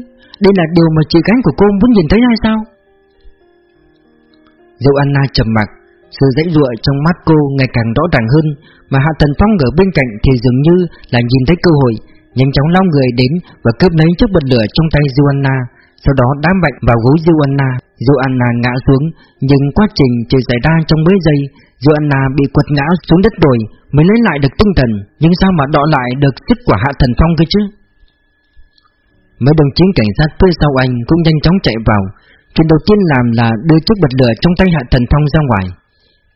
Đây là điều mà chị gái của cô muốn nhìn thấy hay sao? Joanna trầm mặc sự dãy ruộng trong mắt cô ngày càng rõ ràng hơn, Mà Hạ Thần Phong ở bên cạnh thì dường như là nhìn thấy cơ hội, Nhanh chóng lao người đến và cướp lấy chiếc bật lửa trong tay Joanna. Sau đó đá mạnh vào gối Joanna. Joanna ngã xuống, Nhưng quá trình chỉ xảy ra trong mấy giây, Joanna bị quật ngã xuống đất rồi Mới lấy lại được tinh thần. Nhưng sao mà đọ lại được sức của Hạ Thần Phong cơ chứ? Mấy đồng chí cảnh sát phía sau anh cũng nhanh chóng chạy vào. Chuyện đầu tiên làm là đưa chiếc bật lửa trong tay Hạ Thần Phong ra ngoài.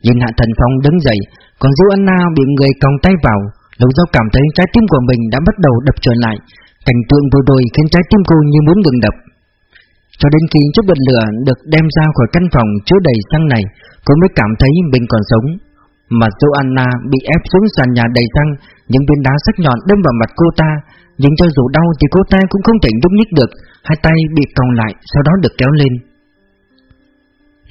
Nhìn Hạ Thần Phong đứng dậy, Còn Diêu Anna bị người còng tay vào, Lục Giao cảm thấy trái tim của mình đã bắt đầu đập trở lại. Cảnh tượng vừa rồi khiến trái tim cô như muốn ngừng đập. Cho đến khi chiếc bật lửa được đem ra khỏi căn phòng chứa đầy xăng này, Cô mới cảm thấy mình còn sống. Mà Joanna bị ép xuống sàn nhà đầy xăng, Những viên đá sắc nhọn đâm vào mặt cô ta, Nhưng cho dù đau thì cô ta cũng không thể nhúc nhích được, Hai tay bị còng lại, sau đó được kéo lên.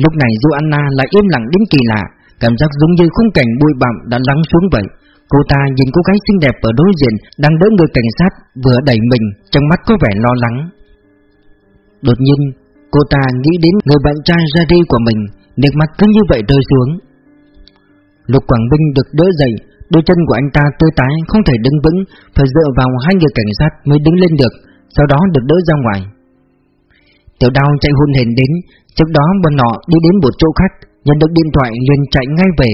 Lúc này Joanna lại im lặng đến kỳ lạ. Cảm giác giống như khung cảnh bụi bặm đã lắng xuống vậy. Cô ta nhìn cô gái xinh đẹp ở đối diện, Đang đỡ người cảnh sát, vừa đẩy mình, Trong mắt có vẻ lo lắng. Đột nhiên, Cô ta nghĩ đến người bạn trai ra đi của mình, Nước mắt cứ như vậy rơi xuống. Lục Quảng Binh được đỡ dậy, Đôi chân của anh ta tươi tái, không thể đứng vững, Phải dựa vào hai người cảnh sát mới đứng lên được, Sau đó được đỡ ra ngoài. Tiểu đao chạy hôn hển đến, Trước đó bọn nọ đi đến một chỗ khác. Nhận được điện thoại, liền chạy ngay về.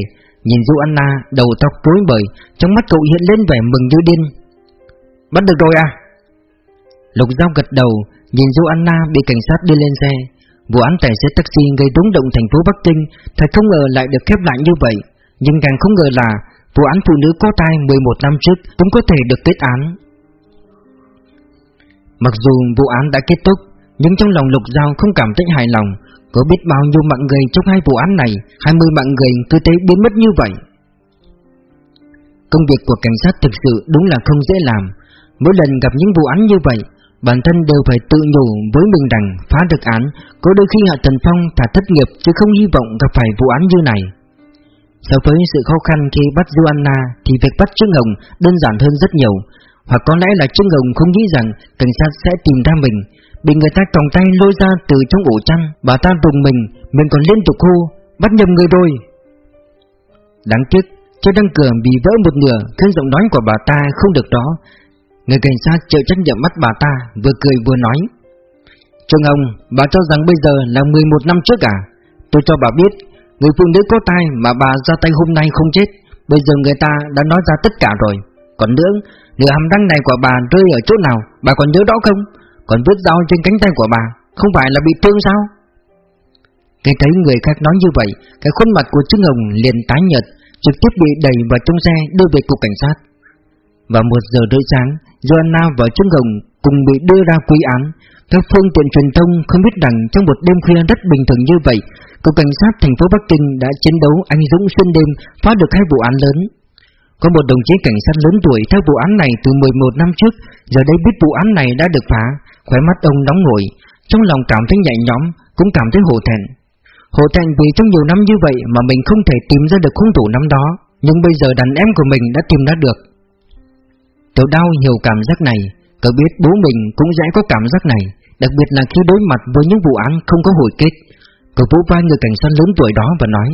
Nhìn Du Anna, đầu tóc rối bời, Trong mắt cậu hiện lên vẻ mừng như điên. Bắt được rồi à? Lục Giao gật đầu, Nhìn Du Anna bị cảnh sát đưa lên xe. Vụ án tài xế taxi gây rúng động thành phố Bắc Kinh, Thật không ngờ lại được khép lại như vậy. Nhưng càng không ngờ là, Vụ án phụ nữ có thai 11 năm trước Cũng có thể được kết án. Mặc dù vụ án đã kết thúc nhưng trong lòng Lục Giao không cảm thấy hài lòng. Có biết bao nhiêu mạng người trong hai vụ án này 20 mạng người cứ thế biến mất như vậy? Công việc của cảnh sát thực sự đúng là không dễ làm. Mỗi lần gặp những vụ án như vậy, Bản thân đều phải tự nhủ với mình rằng phá được án Có đôi khi Hạ Tần Phong thả thất nghiệp chứ không hy vọng gặp phải vụ án như này. So với sự khó khăn khi bắt Joanna Thì việc bắt Trương Hồng đơn giản hơn rất nhiều. Hoặc có lẽ là Trương Hồng không nghĩ rằng cảnh sát sẽ tìm ra mình. Bị người ta còng tay lôi ra từ trong ổ chăn. Bà ta rùng mình Mình còn liên tục hô, Bắt nhầm người rồi. Đáng tiếc chiếc đăng cửa bị vỡ một nửa, Khiến giọng nói của bà ta không được đó Người cảnh sát chịu trách nhiệm mắt bà ta, Vừa cười vừa nói Trương ông Bà cho rằng bây giờ là 11 năm trước à? Tôi cho bà biết, Người phụ nữ có tai mà bà ra tay hôm nay không chết, Bây giờ người ta đã nói ra tất cả rồi. Còn nữa, Nửa hàm răng này của bà rơi ở chỗ nào, Bà còn nhớ đó không? Còn vết dao trên cánh tay của bà Không phải là bị thương sao? Nghe thấy người khác nói như vậy, Cái khuôn mặt của Trương Hồng liền tái nhợt, Trực tiếp bị đẩy vào trong xe đưa về cục cảnh sát. Và một giờ rưỡi sáng, Joanna và Trương Hồng cùng bị đưa ra quy án. Các phương tiện truyền thông, không biết rằng Trong một đêm khuya rất bình thường như vậy, Cục cảnh sát thành phố Bắc Kinh đã chiến đấu anh dũng xuyên đêm, Phá được hai vụ án lớn. Có một đồng chí cảnh sát lớn tuổi theo vụ án này từ 11 năm trước, Giờ đây biết vụ án này đã được phá. Khóe mắt ông nóng ngồi Trong lòng cảm thấy nhạy nhõm Cũng cảm thấy hổ thẹn. Hổ thẹn vì trong nhiều năm như vậy Mà mình không thể tìm ra được hung thủ năm đó Nhưng bây giờ đàn em của mình đã tìm ra được. Tiểu đau hiểu cảm giác này Cậu biết bố mình cũng dễ có cảm giác này Đặc biệt là khi đối mặt với những vụ án không có hồi kết. Cậu vỗ vai người cảnh sát lớn tuổi đó và nói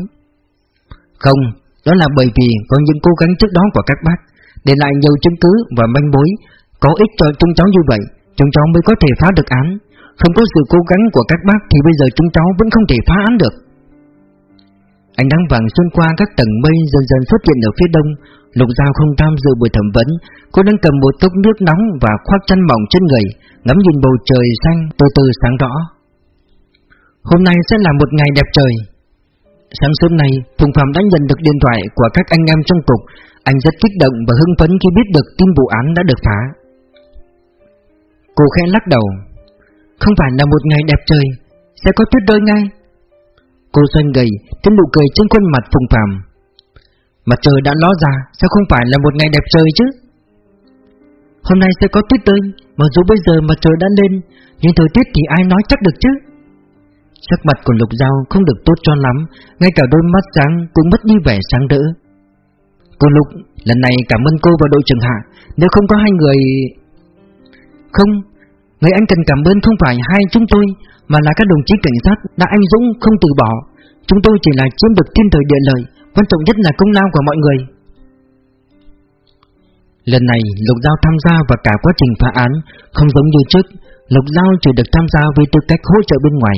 Không, đó là bởi vì có những cố gắng trước đó của các bác Để lại nhiều chứng cứ và manh mối Có ích cho chúng cháu như vậy. Chúng cháu mới có thể phá được án. Không có sự cố gắng của các bác Thì bây giờ chúng cháu vẫn không thể phá án được. Ánh nắng vàng xuyên qua các tầng mây dần dần xuất hiện ở phía đông. Lục Giao không tham dự buổi thẩm vấn. Cô đang cầm một cốc nước nóng và khoác chăn mỏng trên người Ngắm nhìn bầu trời xanh từ từ sáng rõ. Hôm nay sẽ là một ngày đẹp trời. Sáng sớm nay, Phùng Phạm đã nhận được điện thoại của các anh em trong cục. Anh rất kích động và hưng phấn khi biết được tin vụ án đã được phá. Cô khẽ lắc đầu. Không phải là một ngày đẹp trời Sẽ có tuyết rơi ngay Cô xoay gầy, cái nụ cười trên khuôn mặt Phùng phàm. Mặt trời đã ló ra Sao không phải là một ngày đẹp trời chứ? Hôm nay sẽ có tuyết rơi Mặc dù bây giờ mặt trời đã lên Nhưng thời tiết thì ai nói chắc được chứ? Sắc mặt của Lục Giao không được tốt cho lắm Ngay cả đôi mắt sáng cũng mất đi vẻ sáng rỡ Cô Lục Lần này cảm ơn cô và đội trưởng Hạ. Nếu không có hai người không Người anh cần cảm ơn không phải hai chúng tôi Mà là các đồng chí cảnh sát đã anh dũng không từ bỏ. Chúng tôi chỉ là chiếm được thiên thời địa lợi Quan trọng nhất là công lao của mọi người. Lần này Lục Giao tham gia vào cả quá trình phá án Không giống như trước. Lục Giao chỉ được tham gia với tư cách hỗ trợ bên ngoài.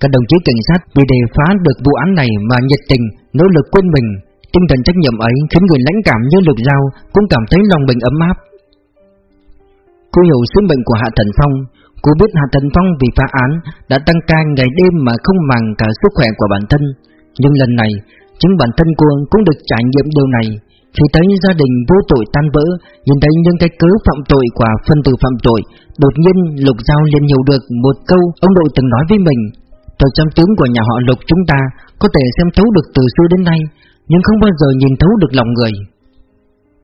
Các đồng chí cảnh sát vì đề phá được vụ án này mà nhiệt tình, nỗ lực quên mình. Tinh thần trách nhiệm ấy khiến người lãnh cảm như Lục Giao cũng cảm thấy lòng mình ấm áp. Cô hiểu sứ mệnh của Hạ Thần Phong. Cô biết Hạ Thần Phong vì phá án đã tăng ca ngày đêm mà không màng cả sức khỏe của bản thân. Nhưng lần này, chính bản thân cô cũng được trải nghiệm điều này. Khi thấy gia đình vô tội tan vỡ Nhìn thấy những cái cớ phạm tội của phân tử phạm tội Đột nhiên Lục Giao liền hiểu được một câu ông đội từng nói với mình. Thời trăm tướng của nhà họ Lục chúng ta Có thể xem thấu được từ xưa đến nay Nhưng không bao giờ nhìn thấu được lòng người.